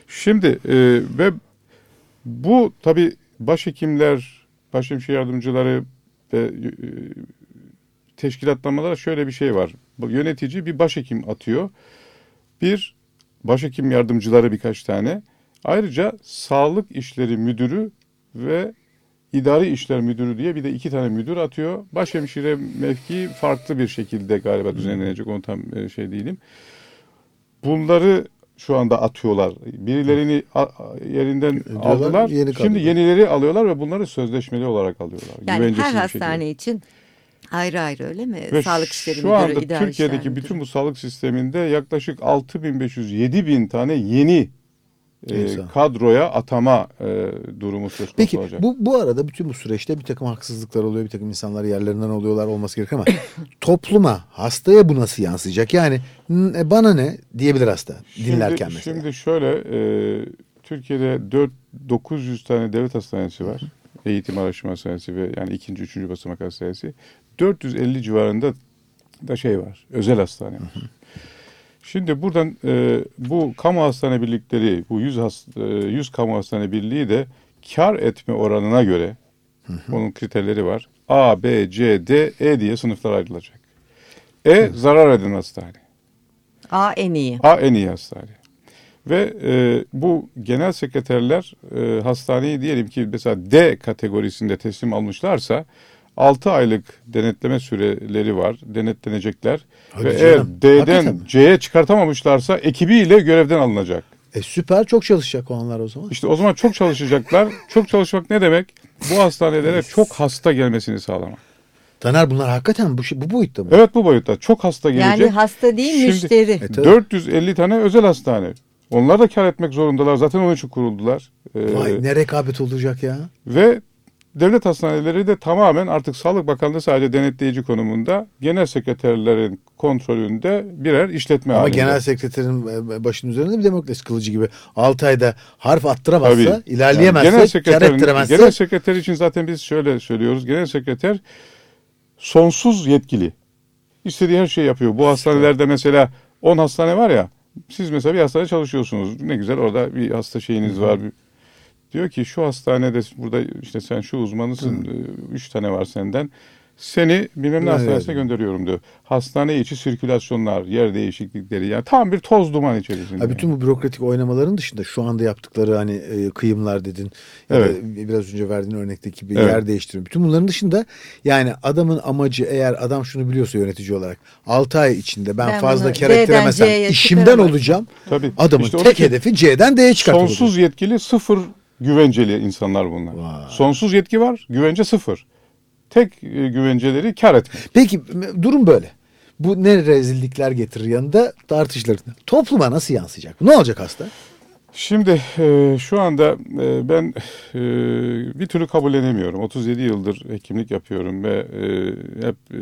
Şimdi e, ve bu tabi başhekimler, başhemşire yardımcıları ve e, teşkilatlanmalarda şöyle bir şey var. Bu Yönetici bir başhekim atıyor. Bir başhekim yardımcıları birkaç tane. Ayrıca sağlık işleri müdürü ve idari işler müdürü diye bir de iki tane müdür atıyor. Başhemşire mevki farklı bir şekilde galiba düzenlenecek onu tam e, şey değilim. Bunları şu anda atıyorlar. Birilerini yerinden Diyorlar, aldılar. yeni Şimdi yenileri alıyorlar ve bunları sözleşmeli olarak alıyorlar. Yani Güvencesiz her hastane için ayrı ayrı öyle mi? Ve Sağlık işleri şu müdürü, anda Türkiye'deki bütün bu sağlık sisteminde yaklaşık 6500-7000 tane yeni e, İnsan. kadroya atama e, durumu söz konusu Peki olacak. bu, bu arada bütün bu süreçte bir takım haksızlıklar oluyor. Bir takım insanlar yerlerinden oluyorlar olması gerekir ama topluma, hastaya bu nasıl yansıyacak? Yani "N- e, bana ne diyebilir hasta dinlerken şimdi, mesela. Şimdi şöyle e, Türkiye'de 4 900 tane devlet hastanesi var. Eğitim araştırma hastanesi ve yani ikinci, üçüncü basamak hastanesi. 450 civarında da şey var. Özel hastane var. Şimdi buradan e, bu kamu hastane birlikleri, bu 100, has, e, 100 kamu hastane birliği de kar etme oranına göre onun kriterleri var. A, B, C, D, E diye sınıflar ayrılacak. E zarar eden hastane. A en iyi. A en iyi hastane. Ve e, bu genel sekreterler e, hastaneyi diyelim ki mesela D kategorisinde teslim almışlarsa 6 aylık denetleme süreleri var. Denetlenecekler. Hadi Ve canım, eğer D'den? C'ye çıkartamamışlarsa ekibiyle görevden alınacak. E süper çok çalışacak o anlar o zaman. İşte o zaman çok çalışacaklar. çok çalışmak ne demek? bu hastanelere çok hasta gelmesini sağlamak. Taner bunlar hakikaten bu, şey, bu boyutta mı? Evet bu boyutta çok hasta gelecek. Yani hasta değil Şimdi- müşteri. E, tabii. 450 tane özel hastane. Onlar da kar etmek zorundalar. Zaten onun için kuruldular. Ee, Vay ne rekabet olacak ya. Ve devlet hastaneleri de tamamen artık Sağlık Bakanlığı sadece denetleyici konumunda genel sekreterlerin kontrolünde birer işletme Ama halinde. genel sekreterin e, başının üzerinde bir demokrasi kılıcı gibi 6 ayda harf attıramazsa, Tabii. ilerleyemezse, Yani genel sekreterin, ettiremezse genel sekreter için zaten biz şöyle söylüyoruz. Genel sekreter sonsuz yetkili. İstediği her şeyi yapıyor. Bu hastanelerde mesela 10 hastane var ya. Siz mesela bir hastanede çalışıyorsunuz. Ne güzel orada bir hasta şeyiniz var. Bir- Diyor ki şu hastanede burada işte sen şu uzmanısın. e, Üç tane var senden. Seni bilmem ne Evet. hastanesine gönderiyorum diyor. Hastane içi sirkülasyonlar, yer değişiklikleri yani tam bir toz duman içerisinde. Ha, bütün bu bürokratik oynamaların dışında şu anda yaptıkları hani e, kıyımlar dedin. Ya Evet. biraz önce verdiğin örnekteki bir Evet. yer değiştirme. Bütün bunların dışında yani adamın amacı eğer adam şunu biliyorsa yönetici olarak 6 ay içinde ben, Ben fazla C'ye işimden çıkaramam. olacağım. Tabii. Adamın İşte tek hedefi C'den D'ye çıkartmak. Sonsuz yetkili sıfır güvenceli insanlar bunlar. Vay. Sonsuz yetki var, güvence sıfır. Tek e, güvenceleri kar etmek. Peki durum böyle. Bu ne rezillikler getirir yanında tartışılır. Topluma nasıl yansıyacak? Ne olacak hasta? Şimdi e, şu anda e, ben e, bir türlü kabullenemiyorum. 37 yıldır hekimlik yapıyorum ve e, hep e,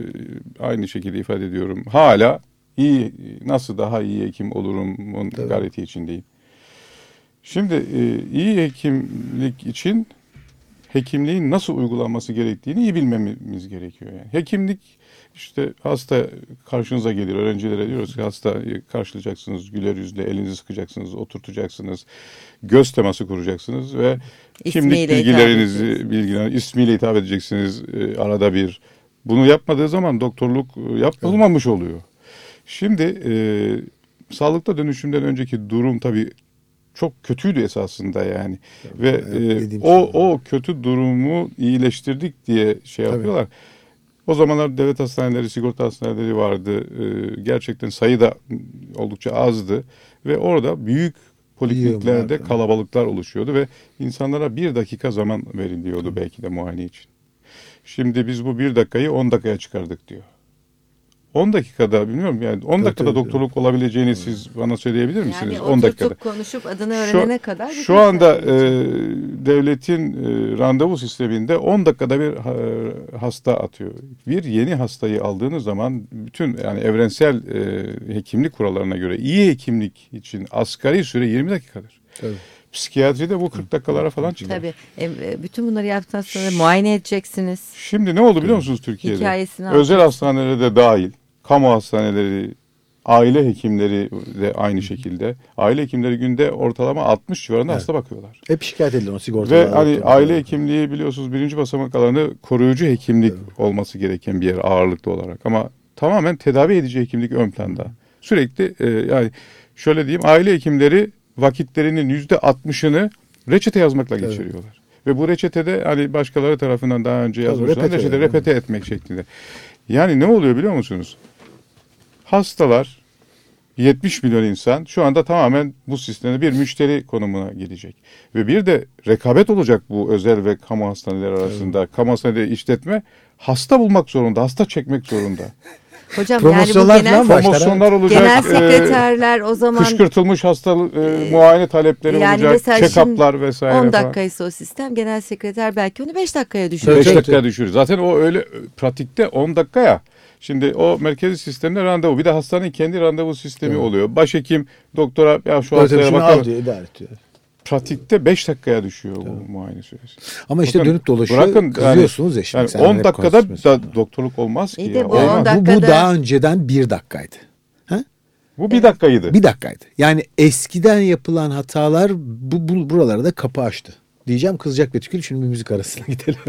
aynı şekilde ifade ediyorum. Hala iyi nasıl daha iyi hekim olurum onun Tabii. gayreti içindeyim. Şimdi e, iyi hekimlik için hekimliğin nasıl uygulanması gerektiğini iyi bilmemiz gerekiyor. Yani hekimlik işte hasta karşınıza gelir. Öğrencilere diyoruz ki hasta karşılayacaksınız, güler yüzle elinizi sıkacaksınız, oturtacaksınız, göz teması kuracaksınız ve kimlik İsmiyle hitap bilgilerinizi bilgiler ismiyle hitap edeceksiniz e, arada bir. Bunu yapmadığı zaman doktorluk e, yapılmamış oluyor. Şimdi e, sağlıkta dönüşümden önceki durum tabii çok kötüydü esasında yani ve evet, e, o şey. o kötü durumu iyileştirdik diye şey Tabii. yapıyorlar. O zamanlar devlet hastaneleri, sigorta hastaneleri vardı. E, gerçekten sayı da oldukça azdı ve orada büyük polikliniklerde kalabalıklar oluşuyordu ve insanlara bir dakika zaman veriliyordu belki de muayene için. Şimdi biz bu bir dakikayı 10 dakikaya çıkardık diyor. 10 dakikada bilmiyorum yani 10 Tabii, dakikada tabii, doktorluk olabileceğini siz bana söyleyebilir misiniz? Yani 10 dakikada. konuşup adını Şu, öğrenene kadar. bir şu anda e, devletin e, randevu sisteminde 10 dakikada bir e, hasta atıyor. Bir yeni hastayı aldığınız zaman bütün yani evrensel e, hekimlik kurallarına göre iyi hekimlik için asgari süre 20 dakikadır. Tabii. Psikiyatride bu 40 dakikalara falan çıkar. Tabii. E, e, bütün bunları yaptıktan sonra muayene edeceksiniz. Şimdi ne oldu biliyor musunuz Türkiye'de? Hikayesini Özel hastaneleri de dahil, kamu hastaneleri, aile hekimleri de aynı şekilde. Aile hekimleri günde ortalama 60 civarında hasta bakıyorlar. Hep şikayet edilir o sigorta. Ve hani aile hekimliği biliyorsunuz birinci basamak alanı koruyucu hekimlik olması gereken bir yer ağırlıklı olarak. Ama tamamen tedavi edici hekimlik ön planda. Sürekli e, yani şöyle diyeyim aile hekimleri vakitlerinin yüzde altmışını reçete yazmakla Tabii. geçiriyorlar. Ve bu reçetede hani başkaları tarafından daha önce yazmışlar repete reçete yani. repete etmek şeklinde. Yani ne oluyor biliyor musunuz? Hastalar 70 milyon insan şu anda tamamen bu sistemde bir müşteri konumuna gelecek. Ve bir de rekabet olacak bu özel ve kamu hastaneleri arasında. Kamu hastaneleri işletme hasta bulmak zorunda, hasta çekmek zorunda. Hocam yani bu Promosyonlar genel. Promosyonlar olacak. genel e, sekreterler o zaman kışkırtılmış hastalık e, muayene talepleri yani olacak. Check-up'lar vesaire 10 falan. dakikaysa o sistem genel sekreter belki onu 5 dakikaya Tabii, 5 düşürecek. tabii, dakika tabii. düşürür. Zaten o öyle e, pratikte 10 dakika ya. Şimdi o merkezi sistemde randevu. Bir de hastanenin kendi randevu sistemi Evet. oluyor. Başhekim doktora ya şu hastaya bakalım. diyor, idare et diyor. Pratikte 5 dakikaya düşüyor bu muayene süresi. Ama işte Bakın, dönüp dolaşıyor bırakın kızıyorsunuz ya şimdi. Yani sen 10 hep dakikada da doktorluk olmaz ki. İyi de ya. bu Olmaz. 10 bu, bu dakikada- daha önceden bir dakikaydı. Ha? Bu bir dakikaydı. Bir dakikaydı. Yani eskiden yapılan hatalar bu, bu buralara da kapı açtı. Diyeceğim kızacak Betükül. Şimdi bir müzik arasına gidelim.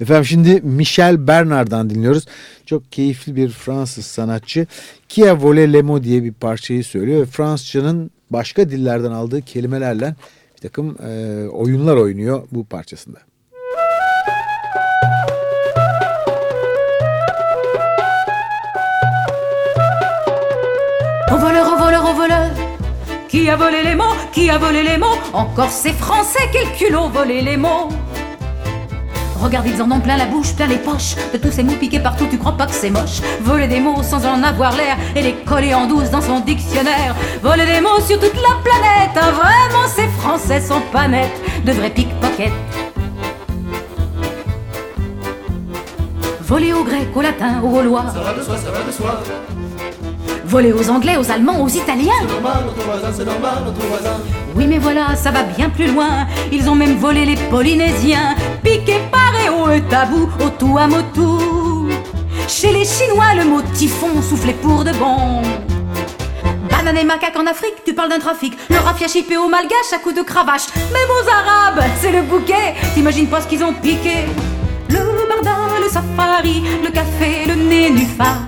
Efendim şimdi Michel Bernard'dan dinliyoruz. Çok keyifli bir Fransız sanatçı. Qui a volé les mots diye bir parçayı söylüyor. Ve Fransızcanın başka dillerden aldığı kelimelerle bir takım e, oyunlar oynuyor bu parçasında. Au voleur, au voleur, au voleur Qui a volé les mots Qui a volé les mots Encore ces Français, quel culot volé les mots Regarde, ils en ont plein la bouche, plein les poches. De tous ces mots piqués partout, tu crois pas que c'est moche. Voler des mots sans en avoir l'air et les coller en douce dans son dictionnaire. Voler des mots sur toute la planète. Ah, vraiment, ces Français sont pas nets. De vrais pickpockets. Voler au grec, au latin, au gaulois. Ça va de soi, ça va de soi. Voler aux Anglais, aux Allemands, aux Italiens. C'est normal, notre voisin, c'est normal, notre voisin. Oui, mais voilà, ça va bien plus loin. Ils ont même volé les Polynésiens. Piqué, paré, au e tabou, au tout à motu. Chez les Chinois, le mot typhon soufflait pour de bon. Banane et macaque en Afrique, tu parles d'un trafic. Le rafia chippé au malgache à coups de cravache. Même aux Arabes, c'est le bouquet. T'imagines pas ce qu'ils ont piqué. Le bardin, le safari, le café, le nénuphar.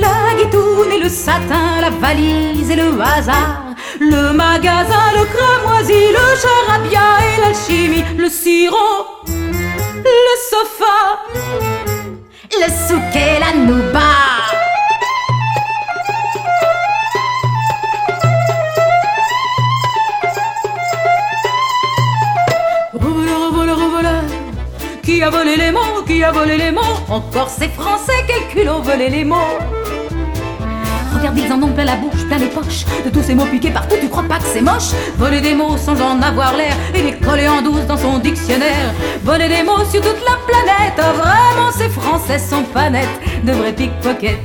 La guitoune et le satin, la valise et le hasard. Le magasin, le cramoisi, le charabia et l'alchimie, le sirop, le sofa, le souk et la nouba. Qui a volé les mots Qui a volé les mots Encore ces Français, quel culot volé les mots Ils en ont plein la bouche, plein les poches. De tous ces mots piqués partout, tu crois pas que c'est moche? Voler des mots sans en avoir l'air et les coller en douce dans son dictionnaire. Voler des mots sur toute la planète. Ah, vraiment, ces Français sont pas. De vrais pickpockets.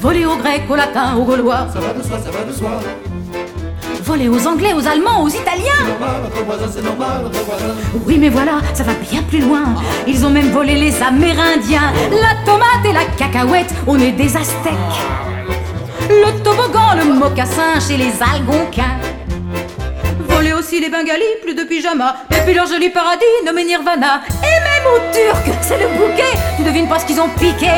Voler au grec, au latin, au gaulois. Ça va de soi, ça va de soi. Voler aux Anglais, aux Allemands, aux Italiens. Normal, notre voisin, c'est normal, notre voisin. Oui, mais voilà, ça va bien plus loin. Ils ont même volé les Amérindiens, la tomate et la cacahuète au nez des Aztèques. Le toboggan, le mocassin chez les Algonquins. Voler aussi les Bengalis, plus de pyjama. Et puis leur joli paradis nommé Nirvana. Et même aux Turcs, c'est le bouquet. Tu devines pas ce qu'ils ont piqué.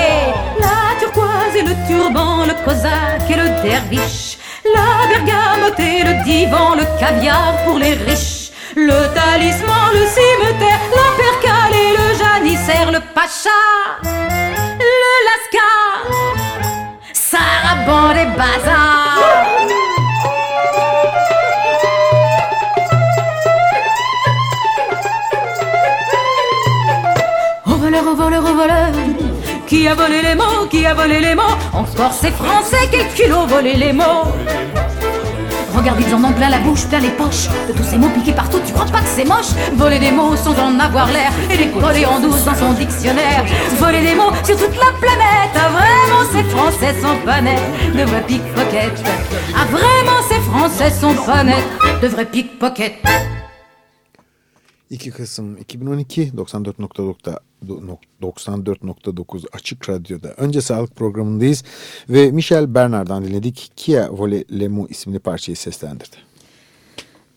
La turquoise et le turban, le cosaque et le derviche. La bergamote le divan, le caviar pour les riches. Le talisman, le cimetière, la et le janissaire, le pacha, le lascar, Sarabande et bazar. Qui a volé les mots Qui a volé les mots Encore ces Français, quel culot volé les mots Regarde, ils en ont plein la bouche, plein les poches. De tous ces mots piqués partout, tu crois pas que c'est moche Voler des mots sans en avoir l'air et les coller en douce dans son dictionnaire. Voler des mots sur toute la planète. Ah, vraiment, ces Français sont pas nets de vrais pickpockets. Ah, vraiment, ces Français sont pas nets de vrais pickpockets. 2 Kasım 2012 94.9 94.9 Açık Radyo'da Önce Sağlık programındayız ve Michel Bernard'dan dinledik. Kia Vole Lemu isimli parçayı seslendirdi.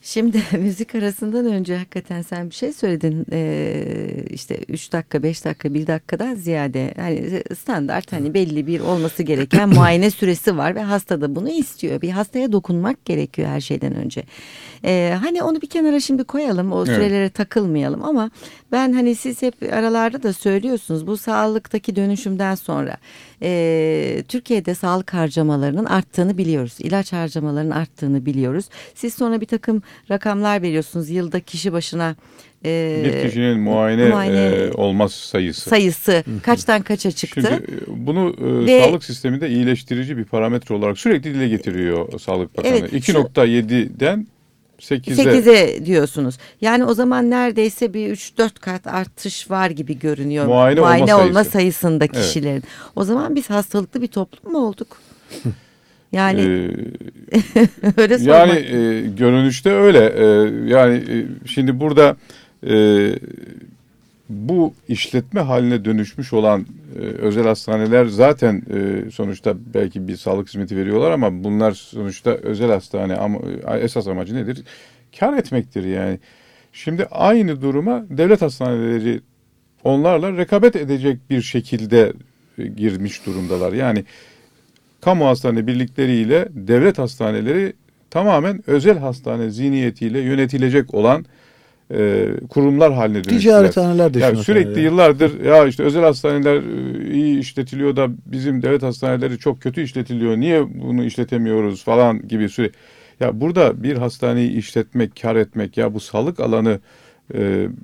Şimdi müzik arasından önce hakikaten sen bir şey söyledin ee, işte 3 dakika 5 dakika 1 dakikadan ziyade hani standart hani belli bir olması gereken muayene süresi var ve hasta da bunu istiyor bir hastaya dokunmak gerekiyor her şeyden önce ee, hani onu bir kenara şimdi koyalım o sürelere evet. takılmayalım ama ben hani siz hep aralarda da söylüyorsunuz bu sağlıktaki dönüşümden sonra e, Türkiye'de sağlık harcamalarının arttığını biliyoruz. İlaç harcamalarının arttığını biliyoruz. Siz sonra bir takım rakamlar veriyorsunuz. Yılda kişi başına e, bir kişinin muayene, muayene e, olmaz sayısı. Sayısı kaçtan kaça çıktı? Şimdi bunu e, Ve, sağlık sisteminde iyileştirici bir parametre olarak sürekli dile getiriyor Sağlık Bakanı. Evet, 2.7'den 8'e. 8'e diyorsunuz. Yani o zaman neredeyse bir 3-4 kat artış var gibi görünüyor. Muayene, Muayene olma, olma sayısında kişilerin. Evet. O zaman biz hastalıklı bir toplum mu olduk? Yani ee, öyle. Yani e, görünüşte öyle. E, yani e, şimdi burada e, bu işletme haline dönüşmüş olan e, özel hastaneler zaten e, sonuçta belki bir sağlık hizmeti veriyorlar ama bunlar sonuçta özel hastane ama e, esas amacı nedir? Kar etmektir yani. Şimdi aynı duruma devlet hastaneleri onlarla rekabet edecek bir şekilde e, girmiş durumdalar. Yani kamu hastane birlikleriyle devlet hastaneleri tamamen özel hastane zihniyetiyle yönetilecek olan e, kurumlar haline dönüştüler. Ticarethaneler de yani sürekli yani. yıllardır ya işte özel hastaneler e, iyi işletiliyor da bizim devlet hastaneleri çok kötü işletiliyor. Niye bunu işletemiyoruz falan gibi süre. Ya burada bir hastaneyi işletmek, kar etmek ya bu sağlık alanı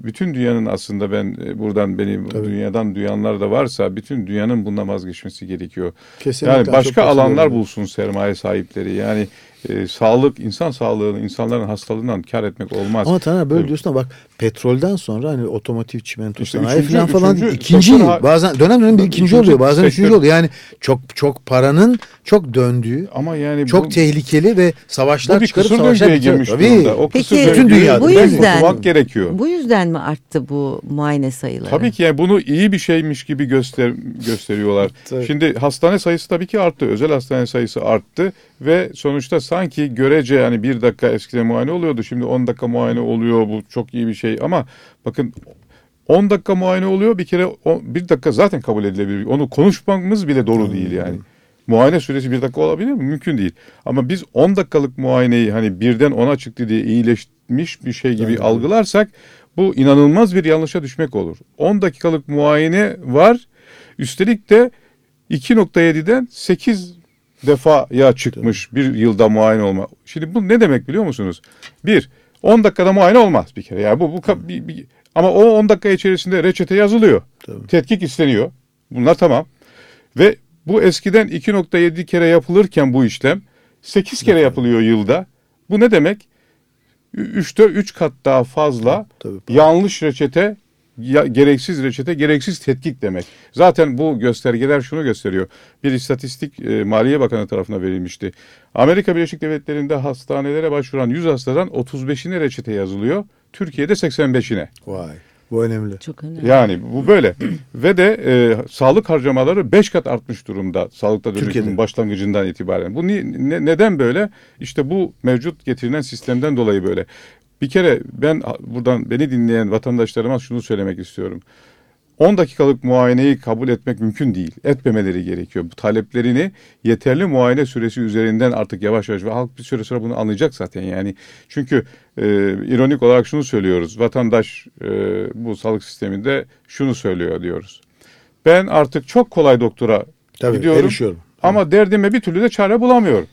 bütün dünyanın aslında ben e, buradan beni Tabii. dünyadan duyanlar da varsa bütün dünyanın bundan vazgeçmesi gerekiyor. Kesinlikle Yani başka alanlar bulsun sermaye sahipleri. Yani e, sağlık, insan sağlığını, insanların hastalığından kar etmek olmaz. Ama Taner böyle Evet. diyorsun ama bak petrolden sonra hani otomotiv çimento İşte sanayi üçüncü- falan falan üçüncü ikinci sektör bazen dönem dönem bir ikinci Üçüncü oluyor bazen sektör. üçüncü oluyor yani çok çok paranın çok döndüğü Ama yani çok bu, tehlikeli ve savaşlar bu bir çıkarıp savaşlar girmiş durumda. O Peki, bütün dünyada. Bu yüzden- gerekiyor. Bu yüzden mi arttı bu muayene sayıları? Tabii ki yani bunu iyi bir şeymiş gibi göster gösteriyorlar. Şimdi hastane sayısı tabii ki arttı. Özel hastane sayısı arttı ve sonuçta sanki görece yani bir dakika eskiden muayene oluyordu. Şimdi 10 dakika muayene oluyor. Bu çok iyi bir şey ama bakın 10 dakika muayene oluyor. Bir kere o, bir dakika zaten kabul edilebilir. Onu konuşmamız bile doğru değil yani. Muayene süresi bir dakika olabilir mi? Mümkün değil. Ama biz 10 dakikalık muayeneyi hani birden 10'a çıktı diye iyileşmiş bir şey gibi Tabii. algılarsak bu inanılmaz bir yanlışa düşmek olur. 10 dakikalık muayene var. Üstelik de 2.7'den 8 defaya çıkmış bir yılda muayene olma. Şimdi bu ne demek biliyor musunuz? Bir, 10 dakikada muayene olmaz bir kere. Yani bu, bu bir- bir- ama o 10 dakika içerisinde reçete yazılıyor. Tabii. Tetkik isteniyor. Bunlar tamam. Ve bu eskiden 2.7 kere yapılırken bu işlem 8 kere yapılıyor yılda. Bu ne demek? 3'te 3 kat daha fazla Tabii. yanlış reçete, ya- gereksiz reçete, gereksiz tetkik demek. Zaten bu göstergeler şunu gösteriyor. Bir istatistik e, Maliye Bakanı tarafından verilmişti. Amerika Birleşik Devletleri'nde hastanelere başvuran 100 hastadan 35'ine reçete yazılıyor. Türkiye'de 85'ine. Vay bu önemli. Çok önemli. Yani bu böyle. Ve de e, sağlık harcamaları 5 kat artmış durumda sağlıkta dönüşümün Türkiye'de. başlangıcından itibaren. Bu ni- ne- neden böyle? İşte bu mevcut getirilen sistemden dolayı böyle. Bir kere ben buradan beni dinleyen vatandaşlarıma şunu söylemek istiyorum. 10 dakikalık muayeneyi kabul etmek mümkün değil. Etmemeleri gerekiyor. Bu taleplerini yeterli muayene süresi üzerinden artık yavaş yavaş ve halk bir süre sonra bunu anlayacak zaten yani. Çünkü e, ironik olarak şunu söylüyoruz. Vatandaş e, bu sağlık sisteminde şunu söylüyor diyoruz. Ben artık çok kolay doktora Tabii gidiyorum erişiyorum. ama derdime bir türlü de çare bulamıyorum.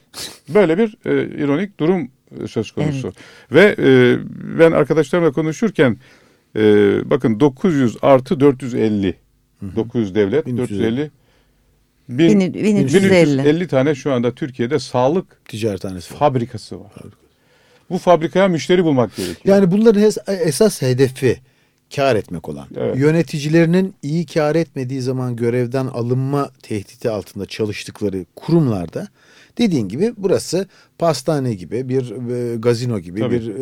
Böyle bir e, ironik durum söz konusu. Ve e, ben arkadaşlarımla konuşurken e, bakın 900 artı 450. 900 devlet, 1350. 450. bin- Bin- 1350. 1350 tane şu anda Türkiye'de sağlık Ticarethanesi var. fabrikası var. Bu fabrikaya müşteri bulmak gerekiyor. Yani bunların es- esas hedefi kar etmek olan. Evet. Yöneticilerinin iyi kar etmediği zaman görevden alınma tehdidi altında çalıştıkları kurumlarda dediğin gibi burası pastane gibi bir e, gazino gibi Tabii. bir e,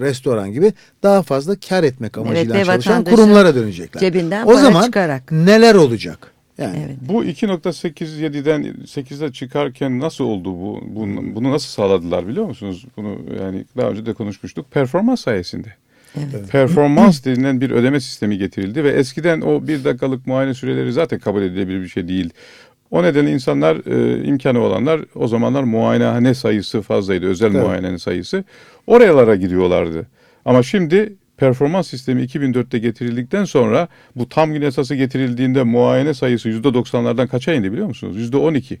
restoran gibi daha fazla kar etmek amacıyla ve çalışan kurumlara dönecekler. cebinden o zaman çıkarak. neler olacak? Yani Evet. Bu 2.87'den 8'e çıkarken nasıl oldu bu? Bunu, bunu nasıl sağladılar biliyor musunuz? Bunu yani daha önce de konuşmuştuk. Performans sayesinde. Performans denilen bir ödeme sistemi getirildi ve eskiden o bir dakikalık muayene süreleri zaten kabul edilebilir bir şey değil. O nedenle insanlar e, imkanı olanlar o zamanlar muayenehane sayısı fazlaydı. Özel Evet. muayenehane sayısı. Oralara gidiyorlardı. Ama şimdi performans sistemi 2004'te getirildikten sonra bu tam gün esası getirildiğinde muayene sayısı %90'lardan kaça indi biliyor musunuz? %12.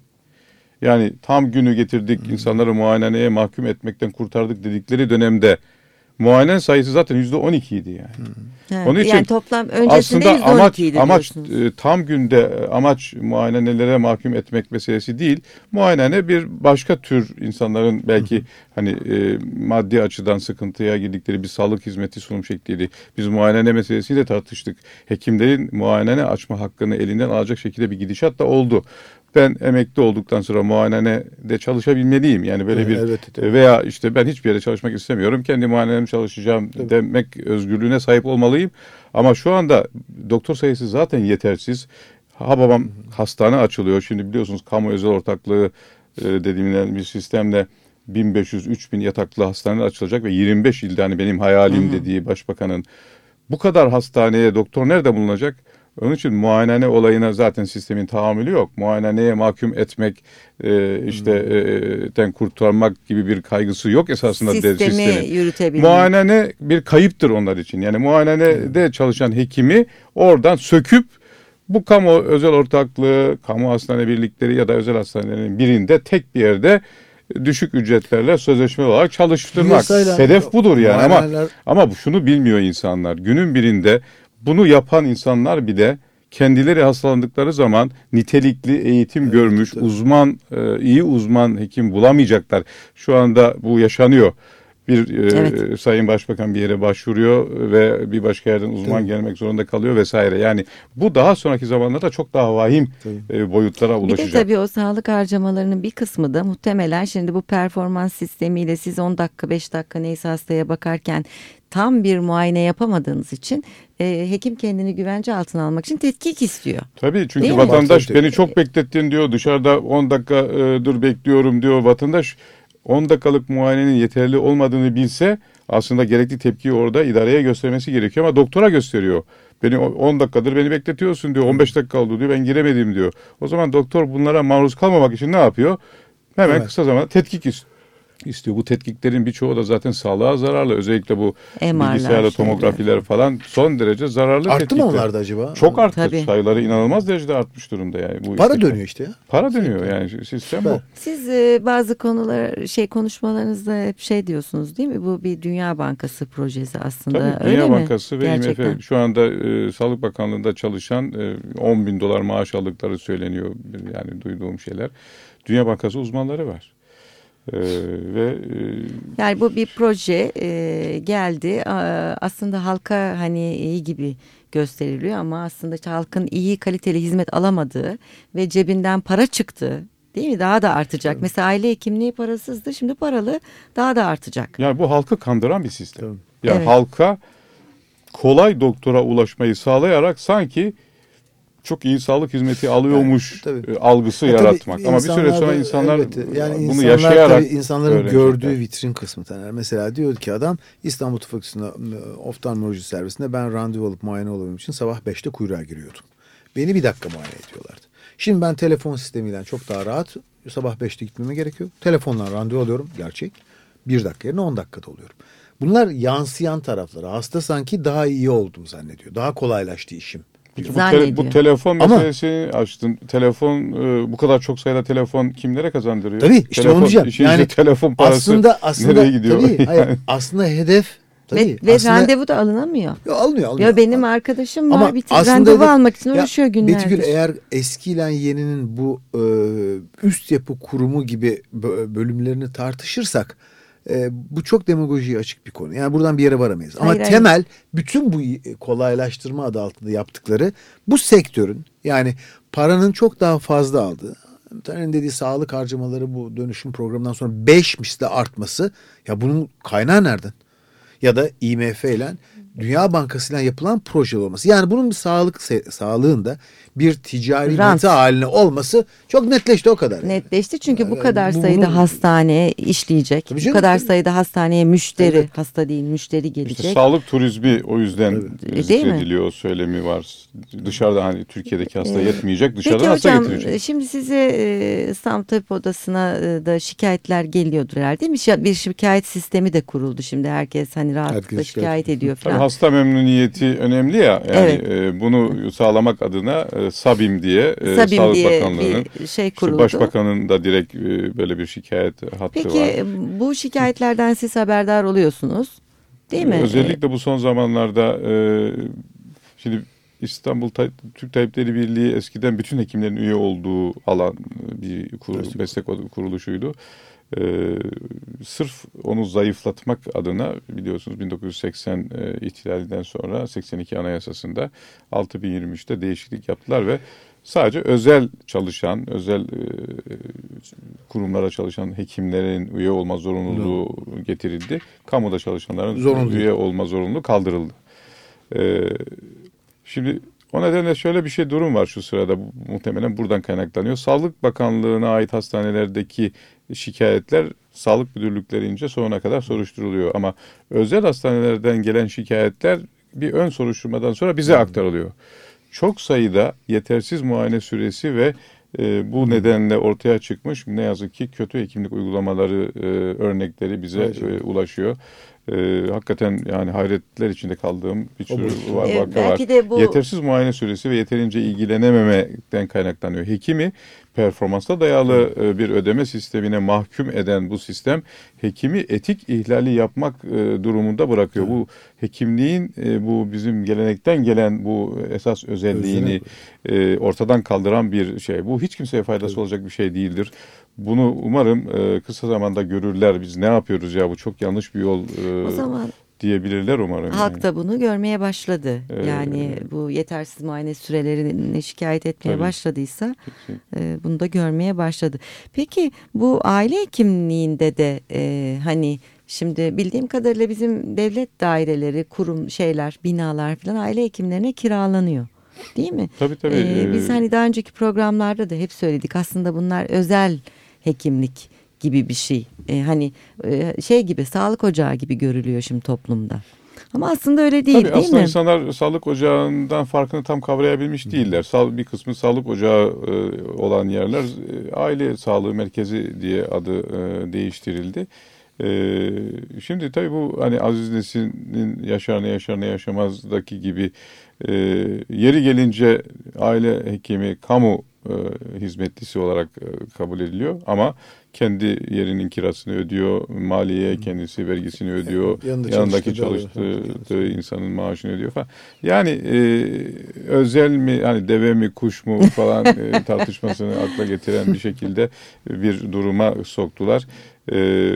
Yani tam günü getirdik insanları muayeneye mahkum etmekten kurtardık dedikleri dönemde muayene sayısı zaten %12 idi yani. Ha, Onun için yani toplam öncesinde Aslında amaç, 112 idi amaç e, tam günde e, amaç muayenelere mahkum etmek meselesi değil. Muayenene bir başka tür insanların belki hani e, maddi açıdan sıkıntıya girdikleri bir sağlık hizmeti sunum şekliydi. Biz muayene meselesiyle tartıştık. Hekimlerin muayenene açma hakkını elinden alacak şekilde bir gidişat da oldu. Ben emekli olduktan sonra muayenede çalışabilmeliyim. Yani böyle bir tabii. veya işte ben hiçbir yere çalışmak istemiyorum. Kendi muayenem çalışacağım demek özgürlüğüne sahip olmalıyım. Ama şu anda doktor sayısı zaten yetersiz. Ha babam hastane açılıyor. Şimdi biliyorsunuz kamu özel ortaklığı e, dediğimden bir sistemle 1500-3000 yataklı hastaneler açılacak ve 25 ilde hani benim hayalim dediği başbakanın bu kadar hastaneye doktor nerede bulunacak? Onun için muayenehane olayına zaten sistemin tahammülü yok. Muayenehaneye mahkum etmek, e, işte e, den kurtarmak gibi bir kaygısı yok esasında de- Sistemi sistemin. yürütebilmek. Muayenehane bir kayıptır onlar için. Yani muayenehanede çalışan hekimi oradan söküp bu kamu özel ortaklığı, kamu hastane birlikleri ya da özel hastanelerin birinde tek bir yerde düşük ücretlerle sözleşme olarak çalıştırmak. Yasayla- Hedef budur yani ama ama bu- şunu bilmiyor insanlar. Günün birinde bunu yapan insanlar bile kendileri hastalandıkları zaman nitelikli eğitim görmüş tabii. uzman e, iyi uzman hekim bulamayacaklar. Şu anda bu yaşanıyor. Bir e, Evet. sayın başbakan bir yere başvuruyor ve bir başka yerden uzman Tabii. gelmek zorunda kalıyor vesaire. Yani bu daha sonraki zamanlarda çok daha vahim e, boyutlara Bir de ulaşacak. tabii o sağlık harcamalarının bir kısmı da muhtemelen şimdi bu performans sistemiyle siz 10 dakika 5 dakika neyse hastaya bakarken tam bir muayene yapamadığınız için e, hekim kendini güvence altına almak için tetkik istiyor. Tabii çünkü Değil mi? vatandaş tabii. beni çok beklettin diyor. Dışarıda 10 dakika e, bekliyorum diyor. Vatandaş 10 dakikalık muayenenin yeterli olmadığını bilse aslında gerekli tepkiyi orada idareye göstermesi gerekiyor ama doktora gösteriyor. Beni o- 10 dakikadır beni bekletiyorsun diyor. 15 dakika oldu diyor. Ben giremedim diyor. O zaman doktor bunlara maruz kalmamak için ne yapıyor? Hemen Evet. kısa zamanda tetkik ist- istiyor. Bu tetkiklerin birçoğu da zaten sağlığa zararlı. Özellikle bu MR'lar, bilgisayarlı şeyler. tomografiler falan son derece zararlı Arttı mı tetkikler. onlar da acaba? Çok arttı. Tabii. Sayıları inanılmaz derecede artmış durumda yani. Bu Para istikrar. dönüyor işte ya. Para dönüyor yani sistem bu. Süper. Siz e, bazı konular şey konuşmalarınızda hep şey diyorsunuz değil mi? Bu bir Dünya Bankası projesi aslında. Tabii öyle Dünya mi? Bankası ve Gerçekten. IMF şu anda e, Sağlık Bakanlığı'nda çalışan e, 10 bin dolar maaş aldıkları söyleniyor. Yani duyduğum şeyler. Dünya Bankası uzmanları var. E, ve e, Yani bu bir proje e, geldi. Aa, Aslında halka hani iyi gibi gösteriliyor ama aslında halkın iyi kaliteli hizmet alamadığı ve cebinden para çıktı. Değil mi? Daha da artacak. Mesela aile hekimliği parasızdı. Şimdi paralı daha da artacak. yani bu halkı kandıran bir sistem. Tabii. Yani Evet. halka kolay doktora ulaşmayı sağlayarak sanki çok iyi sağlık hizmeti alıyormuş Yani, tabii. e, algısı tabii yaratmak. Ama bir süre sonra insanlar elbette, yani bunu insanlar yaşayarak tabii insanların gördüğü vitrin kısmı Taner. Mesela diyor ki adam İstanbul Tıp Fakültesi'nde e, oftalmoloji servisinde ben randevu alıp muayene olabilmem için sabah 5'te kuyruğa giriyordum. Beni bir dakika muayene ediyorlardı. Şimdi ben telefon sistemiyle çok daha rahat sabah 5'te gitmeme gerekiyor. Telefonla randevu alıyorum gerçek. Bir dakika yerine 10 dakikada oluyorum. Bunlar yansıyan tarafları. Hasta sanki daha iyi oldum zannediyor. Daha kolaylaştı işim. Peki bu, tele- bu telefon Ama- meselesini açtın. Telefon e, bu kadar çok sayıda telefon kimlere kazandırıyor? Tabii işte telefon, onu diyeceğim. Yani telefon parası aslında aslında nereye gidiyor? tabii hayır, Yani aslında hedef tabii, ve ve aslında- randevu da alınamıyor. Ya almıyor almıyor. Ya benim arkadaşım var Ama bir randevu hedef- almak için uğraşıyor günlerdir. Betgül eğer eskiyle yeninin bu e, üst yapı kurumu gibi bö- bölümlerini tartışırsak e, bu çok demagojiye açık bir konu. Yani buradan bir yere varamayız. Ama Hayır, hayır. temel bütün bu kolaylaştırma adı altında yaptıkları bu sektörün yani paranın çok daha fazla aldığı Taner'in dediği sağlık harcamaları bu dönüşüm programından sonra 5 misli artması ya bunun kaynağı nereden? ya da IMF ile Dünya Bankası ile yapılan projeler olması. Yani bunun bir sağlık sağlığında bir ticari Rant. meta haline olması çok netleşti o kadar. yani. Netleşti çünkü bu kadar bu- sayıda bunu- hastane işleyecek. Tabii Bu canım, kadar tabii. sayıda hastaneye müşteri, Evet. hasta değil müşteri gelecek. işte sağlık turizmi o yüzden E, değil zikrediliyor o söylemi var. Dışarıda hani Türkiye'deki hasta yetmeyecek dışarıdan Peki hasta hocam getirecek. şimdi size e, İstanbul Tabip Odası'na e, da şikayetler geliyordur herhalde değil mi? Bir şikayet sistemi de kuruldu şimdi herkes hani rahatlıkla Herkes şikayet, şikayet ediyor Tabii falan. hasta memnuniyeti önemli ya. Yani Evet. e, bunu sağlamak adına e, Sabim diye e, Sabim Sağlık diye Bakanlığı'nın bir şey işte kuruldu. Başbakanın da direkt e, böyle bir şikayet hattı Peki var. bu şikayetlerden siz haberdar oluyorsunuz değil mi? Özellikle bu son zamanlarda e, şimdi İstanbul Ta- Türk Tabipleri Birliği eskiden bütün hekimlerin üye olduğu alan e, bir kurul, meslek kuruluşuydu. E, sırf onu zayıflatmak adına biliyorsunuz 1980 e, ihtilalinden sonra 82 Anayasası'nda 6023'te değişiklik yaptılar ve sadece özel çalışan, özel e, kurumlara çalışan hekimlerin üye olma zorunluluğu getirildi. Kamuda çalışanların Zorunlu üye olma zorunluluğu kaldırıldı. Ee, şimdi o nedenle şöyle bir şey durum var şu sırada muhtemelen buradan kaynaklanıyor. Sağlık Bakanlığı'na ait hastanelerdeki şikayetler sağlık müdürlüklerince sonuna kadar soruşturuluyor. Ama özel hastanelerden gelen şikayetler bir ön soruşturmadan sonra bize aktarılıyor. Çok sayıda yetersiz muayene süresi ve e, bu nedenle ortaya çıkmış ne yazık ki kötü hekimlik uygulamaları e, örnekleri bize Evet. e, ulaşıyor. E, hakikaten yani hayretler içinde kaldığım bir sürü var, E, vaka belki var. de bu- Yetersiz muayene süresi ve yeterince ilgilenememekten kaynaklanıyor. Hekimi performansa dayalı e, bir ödeme sistemine mahkum eden bu sistem hekimi etik ihlali yapmak e, durumunda bırakıyor. Bu hekimliğin e, bu bizim gelenekten gelen bu esas özelliğini e, ortadan kaldıran bir şey. Bu hiç kimseye faydası olacak bir şey değildir. Bunu umarım e, kısa zamanda görürler. Biz ne yapıyoruz ya bu çok yanlış bir yol e, O zaman diyebilirler umarım. halk yani. da bunu görmeye başladı. Ee, yani bu yetersiz muayene sürelerini şikayet etmeye Tabii. başladıysa e, bunu da görmeye başladı. Peki bu aile hekimliğinde de e, hani şimdi bildiğim kadarıyla bizim devlet daireleri, kurum şeyler, binalar falan aile hekimlerine kiralanıyor. Değil mi? Tabii tabii. Ee, biz hani daha önceki programlarda da hep söyledik aslında bunlar özel hekimlik gibi bir şey. Ee, hani e, şey gibi sağlık ocağı gibi görülüyor şimdi toplumda. Ama aslında öyle değil Tabii değil aslında mi? insanlar sağlık ocağından farkını tam kavrayabilmiş değiller. Bir kısmı sağlık ocağı e, olan yerler e, aile sağlığı merkezi diye adı e, değiştirildi. E, şimdi tabii bu hani Aziz Nesin'in yaşar ne yaşar ne yaşamazdaki gibi e, yeri gelince aile hekimi kamu e, hizmetlisi olarak e, kabul ediliyor ama kendi yerinin kirasını ödüyor, maliyeye kendisi vergisini ödüyor, Yanında yanındaki çalıştığı çalıştığı insanın maaşını ödüyor falan. Yani e, özel mi, hani deve mi, kuş mu falan e, tartışmasını akla getiren bir şekilde bir duruma soktular. E,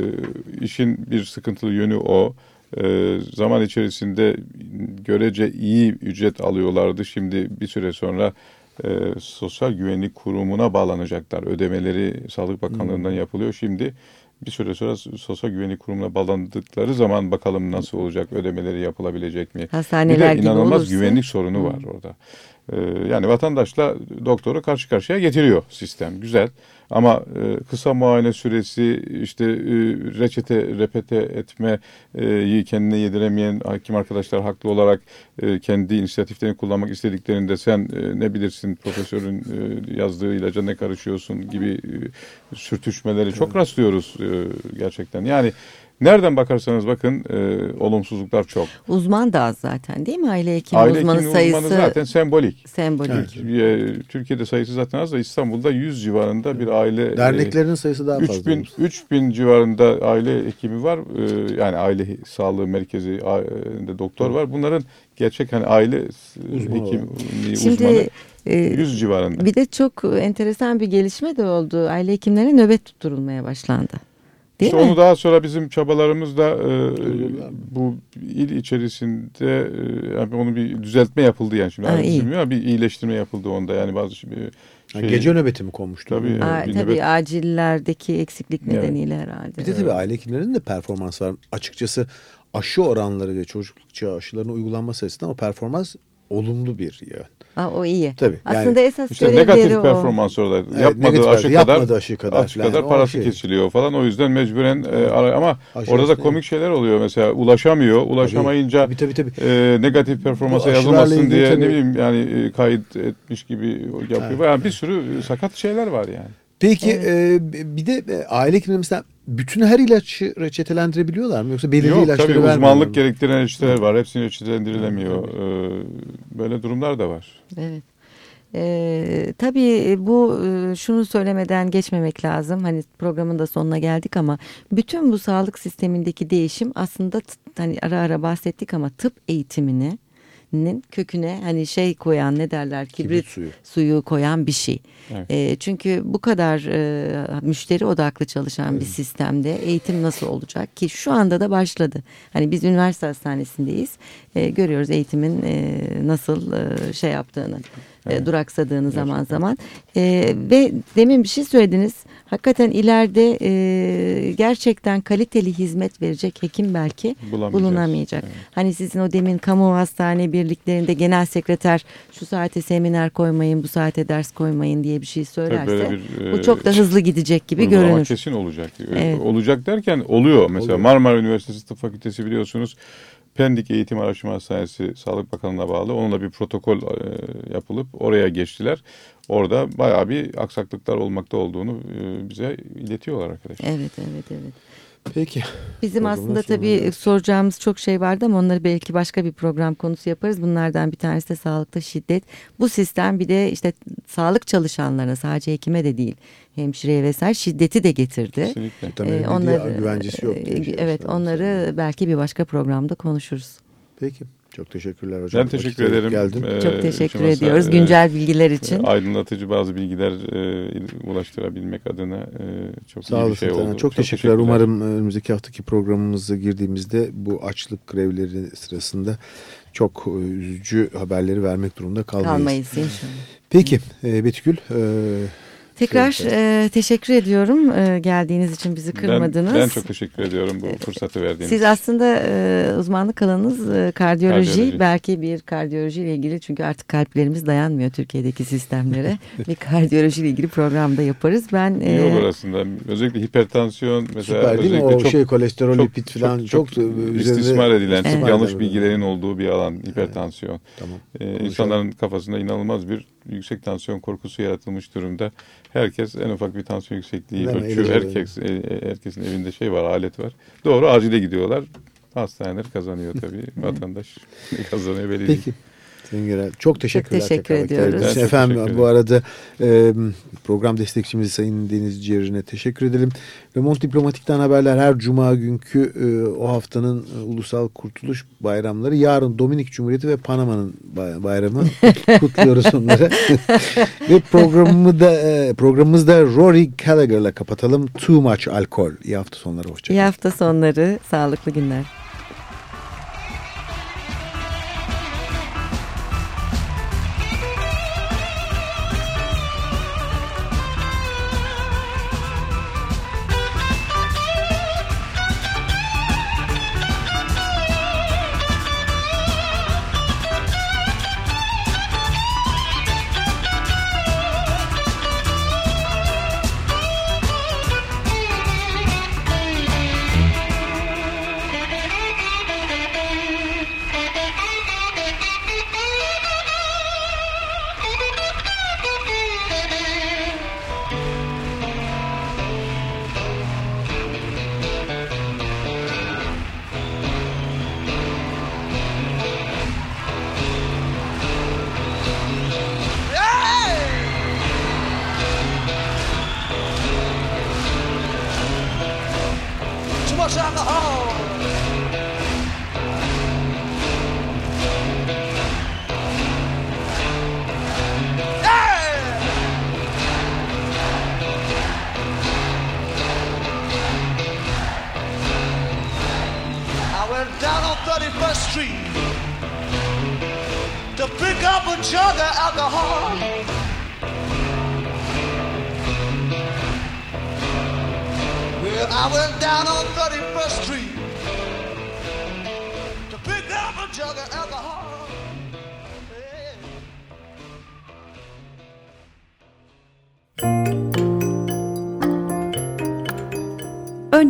işin bir sıkıntılı yönü o. E, zaman içerisinde görece iyi ücret alıyorlardı. Şimdi bir süre sonra e, Sosyal Güvenlik Kurumu'na bağlanacaklar. Ödemeleri Sağlık Bakanlığı'ndan yapılıyor. Şimdi bir süre sonra Sosyal Güvenlik Kurumu'na bağlandıkları zaman bakalım nasıl olacak, ödemeleri yapılabilecek mi? Bir Hastaneler de gibi inanılmaz olursa. güvenlik sorunu var orada. Ee, yani vatandaşla doktoru karşı karşıya getiriyor sistem. Güzel. Ama e, kısa muayene süresi, işte e, reçete, repete etmeyi kendine yediremeyen hakim arkadaşlar haklı olarak e, kendi inisiyatiflerini kullanmak istediklerinde sen e, ne bilirsin profesörün e, yazdığı ilaca ne karışıyorsun gibi e, sürtüşmeleri çok rastlıyoruz e, gerçekten. Yani nereden bakarsanız bakın e, olumsuzluklar çok. Uzman da az zaten değil mi? Aile hekimi Aile uzmanı hekimi sayısı uzmanı zaten sembolik. sembolik. E, Türkiye'de sayısı zaten az da İstanbul'da 100 civarında bir aile e, Derneklerin sayısı daha fazla. 3000 3000 civarında aile hekimi var. E, yani aile sağlığı merkezi e, doktor var. Bunların gerçek hani aile Uzmanı hekim uzmanı Şimdi e, 100 civarında. bir de çok enteresan bir gelişme de oldu. Aile hekimlerine nöbet tutturulmaya başlandı. Değil İşte mi? onu daha sonra bizim çabalarımızda e, bu il içerisinde e, yani onu bir düzeltme yapıldı yani şimdi Ha, iyi. bilmiyorum ama bir iyileştirme yapıldı onda yani bazı şey, şey- gece nöbeti mi konmuştu? Tabii. Aa, bir tabii nöbet- acillerdeki eksiklik Evet. nedeniyle herhalde. Bir de tabii aile hekimlerinin de performans var. Açıkçası aşı oranları ve çocukluk çağı aşılarının uygulanması açısından o performans olumlu bir yön. Aa, o iyi. Tabii, yani Aslında esas İşte görevleri negatif o. performans orada. Evet, yapmadığı negatif aşı kadar yapmadığı aşı kadar aşı kadar parası şey. kesiliyor falan. O yüzden mecburen e, ama Aşı orada da komik şeyler oluyor. Mesela ulaşamıyor. Ulaşamayınca Tabii tabii. tabii. e, negatif performansa yazılmasın diye tabii- ne bileyim yani e, kayıt etmiş gibi yapıyor. Evet. Yani bir sürü sakat şeyler var yani. Peki e, bir de e, aile hekimleri mesela bütün her ilaçı reçetelendirebiliyorlar mı? Yoksa belirli Yok ilaçları tabii vermiyorlar uzmanlık mı? gerektiren reçeteler var. Hepsini reçetelendirilemiyor. E, böyle durumlar da var. Evet. Ee, tabii bu şunu söylemeden geçmemek lazım. Hani programın da sonuna geldik ama bütün bu sağlık sistemindeki değişim aslında hani ara ara bahsettik ama tıp eğitimini nin köküne hani şey koyan ne derler kibrit, Kibrit suyu. suyu koyan bir şey. Evet. E, çünkü bu kadar e, müşteri odaklı çalışan bir sistemde eğitim nasıl olacak ki şu anda da başladı. Hani biz üniversite hastanesindeyiz. E, görüyoruz eğitimin e, nasıl e, şey yaptığını. e, duraksadığını zaman zaman E, ve demin bir şey söylediniz hakikaten ileride e, gerçekten kaliteli hizmet verecek hekim belki bulunamayacak. Hani sizin o demin kamu hastane birliklerinde genel sekreter şu saate seminer koymayın bu saate ders koymayın diye bir şey söylerse bir, bu e, çok da hızlı gidecek gibi görünür. kesin olacak. Ee, Evet. Olacak derken oluyor. Mesela Oluyor. Marmara Üniversitesi Tıp Fakültesi biliyorsunuz Pendik Eğitim Araştırma Hastanesi Sağlık Bakanlığı'na bağlı. Onunla bir protokol e, yapılıp oraya geçtiler. Orada bayağı bir aksaklıklar olmakta olduğunu e, bize iletiyorlar arkadaşlar. Evet, evet, evet. Peki. Bizim aslında tabii geldik. soracağımız çok şey vardı ama onları belki başka bir program konusu yaparız. Bunlardan bir tanesi de sağlıkta şiddet. Bu sistem bir de işte sağlık çalışanlarına sadece hekime de değil hemşireye vesaire şiddeti de getirdi. Kesinlikle. Ee, bir onları güvencesi yok. diye e, şey evet onları belki bir başka programda konuşuruz. Peki. Çok teşekkürler hocam. Ben teşekkür Vakit ederim. Geldin. Ee, Çok teşekkür Şimasa, ediyoruz e, güncel bilgiler için. aydınlatıcı bazı bilgiler e, ulaştırabilmek adına e, çok Sağ iyi bir şey oldu. Çok, teşekkürler. Umarım e, önümüzdeki haftaki programımıza girdiğimizde bu açlık grevleri sırasında çok e, üzücü haberleri vermek durumunda kalmayız. Kalmayız inşallah. Peki e, Betgül. e, Tekrar Şöyle. e, teşekkür ediyorum e, geldiğiniz için bizi kırmadınız. Ben, ben çok teşekkür ediyorum bu fırsatı verdiğiniz Siz aslında e, uzmanlık alanınız e, kardiyoloji. Kardiyoloji. Belki bir kardiyoloji ile ilgili çünkü artık kalplerimiz dayanmıyor Türkiye'deki sistemlere. bir kardiyoloji ile ilgili programda yaparız. Ben İyi e, olur aslında. Özellikle hipertansiyon mesela süper değil mi? özellikle O çok, şey kolesterol, çok, lipid falan çok, çok, çok üzerinde- istismar edilen, çok İstismar yanlış bilgilerin olduğu bir alan hipertansiyon. Tamam. Ee, insanların kafasında inanılmaz bir yüksek tansiyon korkusu yaratılmış durumda. Herkes en ufak bir tansiyon yüksekliği Değil ölçüyor. Herkes, e, e, herkesin evinde şey var, alet var. Doğru acile gidiyorlar. Hastaneler kazanıyor tabii. Vatandaş kazanıyor belediye. Peki. Gerel, çok teşekkürler. teşekkür tekrar vakit ediyoruz. çok Efendim teşekkür bu arada e, program destekçimiz Sayın Deniz Ciğerine teşekkür edelim. Le Monde Diplomatik'ten haberler her cuma günkü e, o haftanın e, ulusal kurtuluş bayramları. Yarın Dominik Cumhuriyeti ve Panama'nın bay- bayramı. Kutluyoruz onları. ve programımı da e, programımızda Rory Gallagher'la kapatalım. Too Much Alkol. İyi hafta sonları. iyi Hoşçakalın. hafta sonları, sağlıklı günler.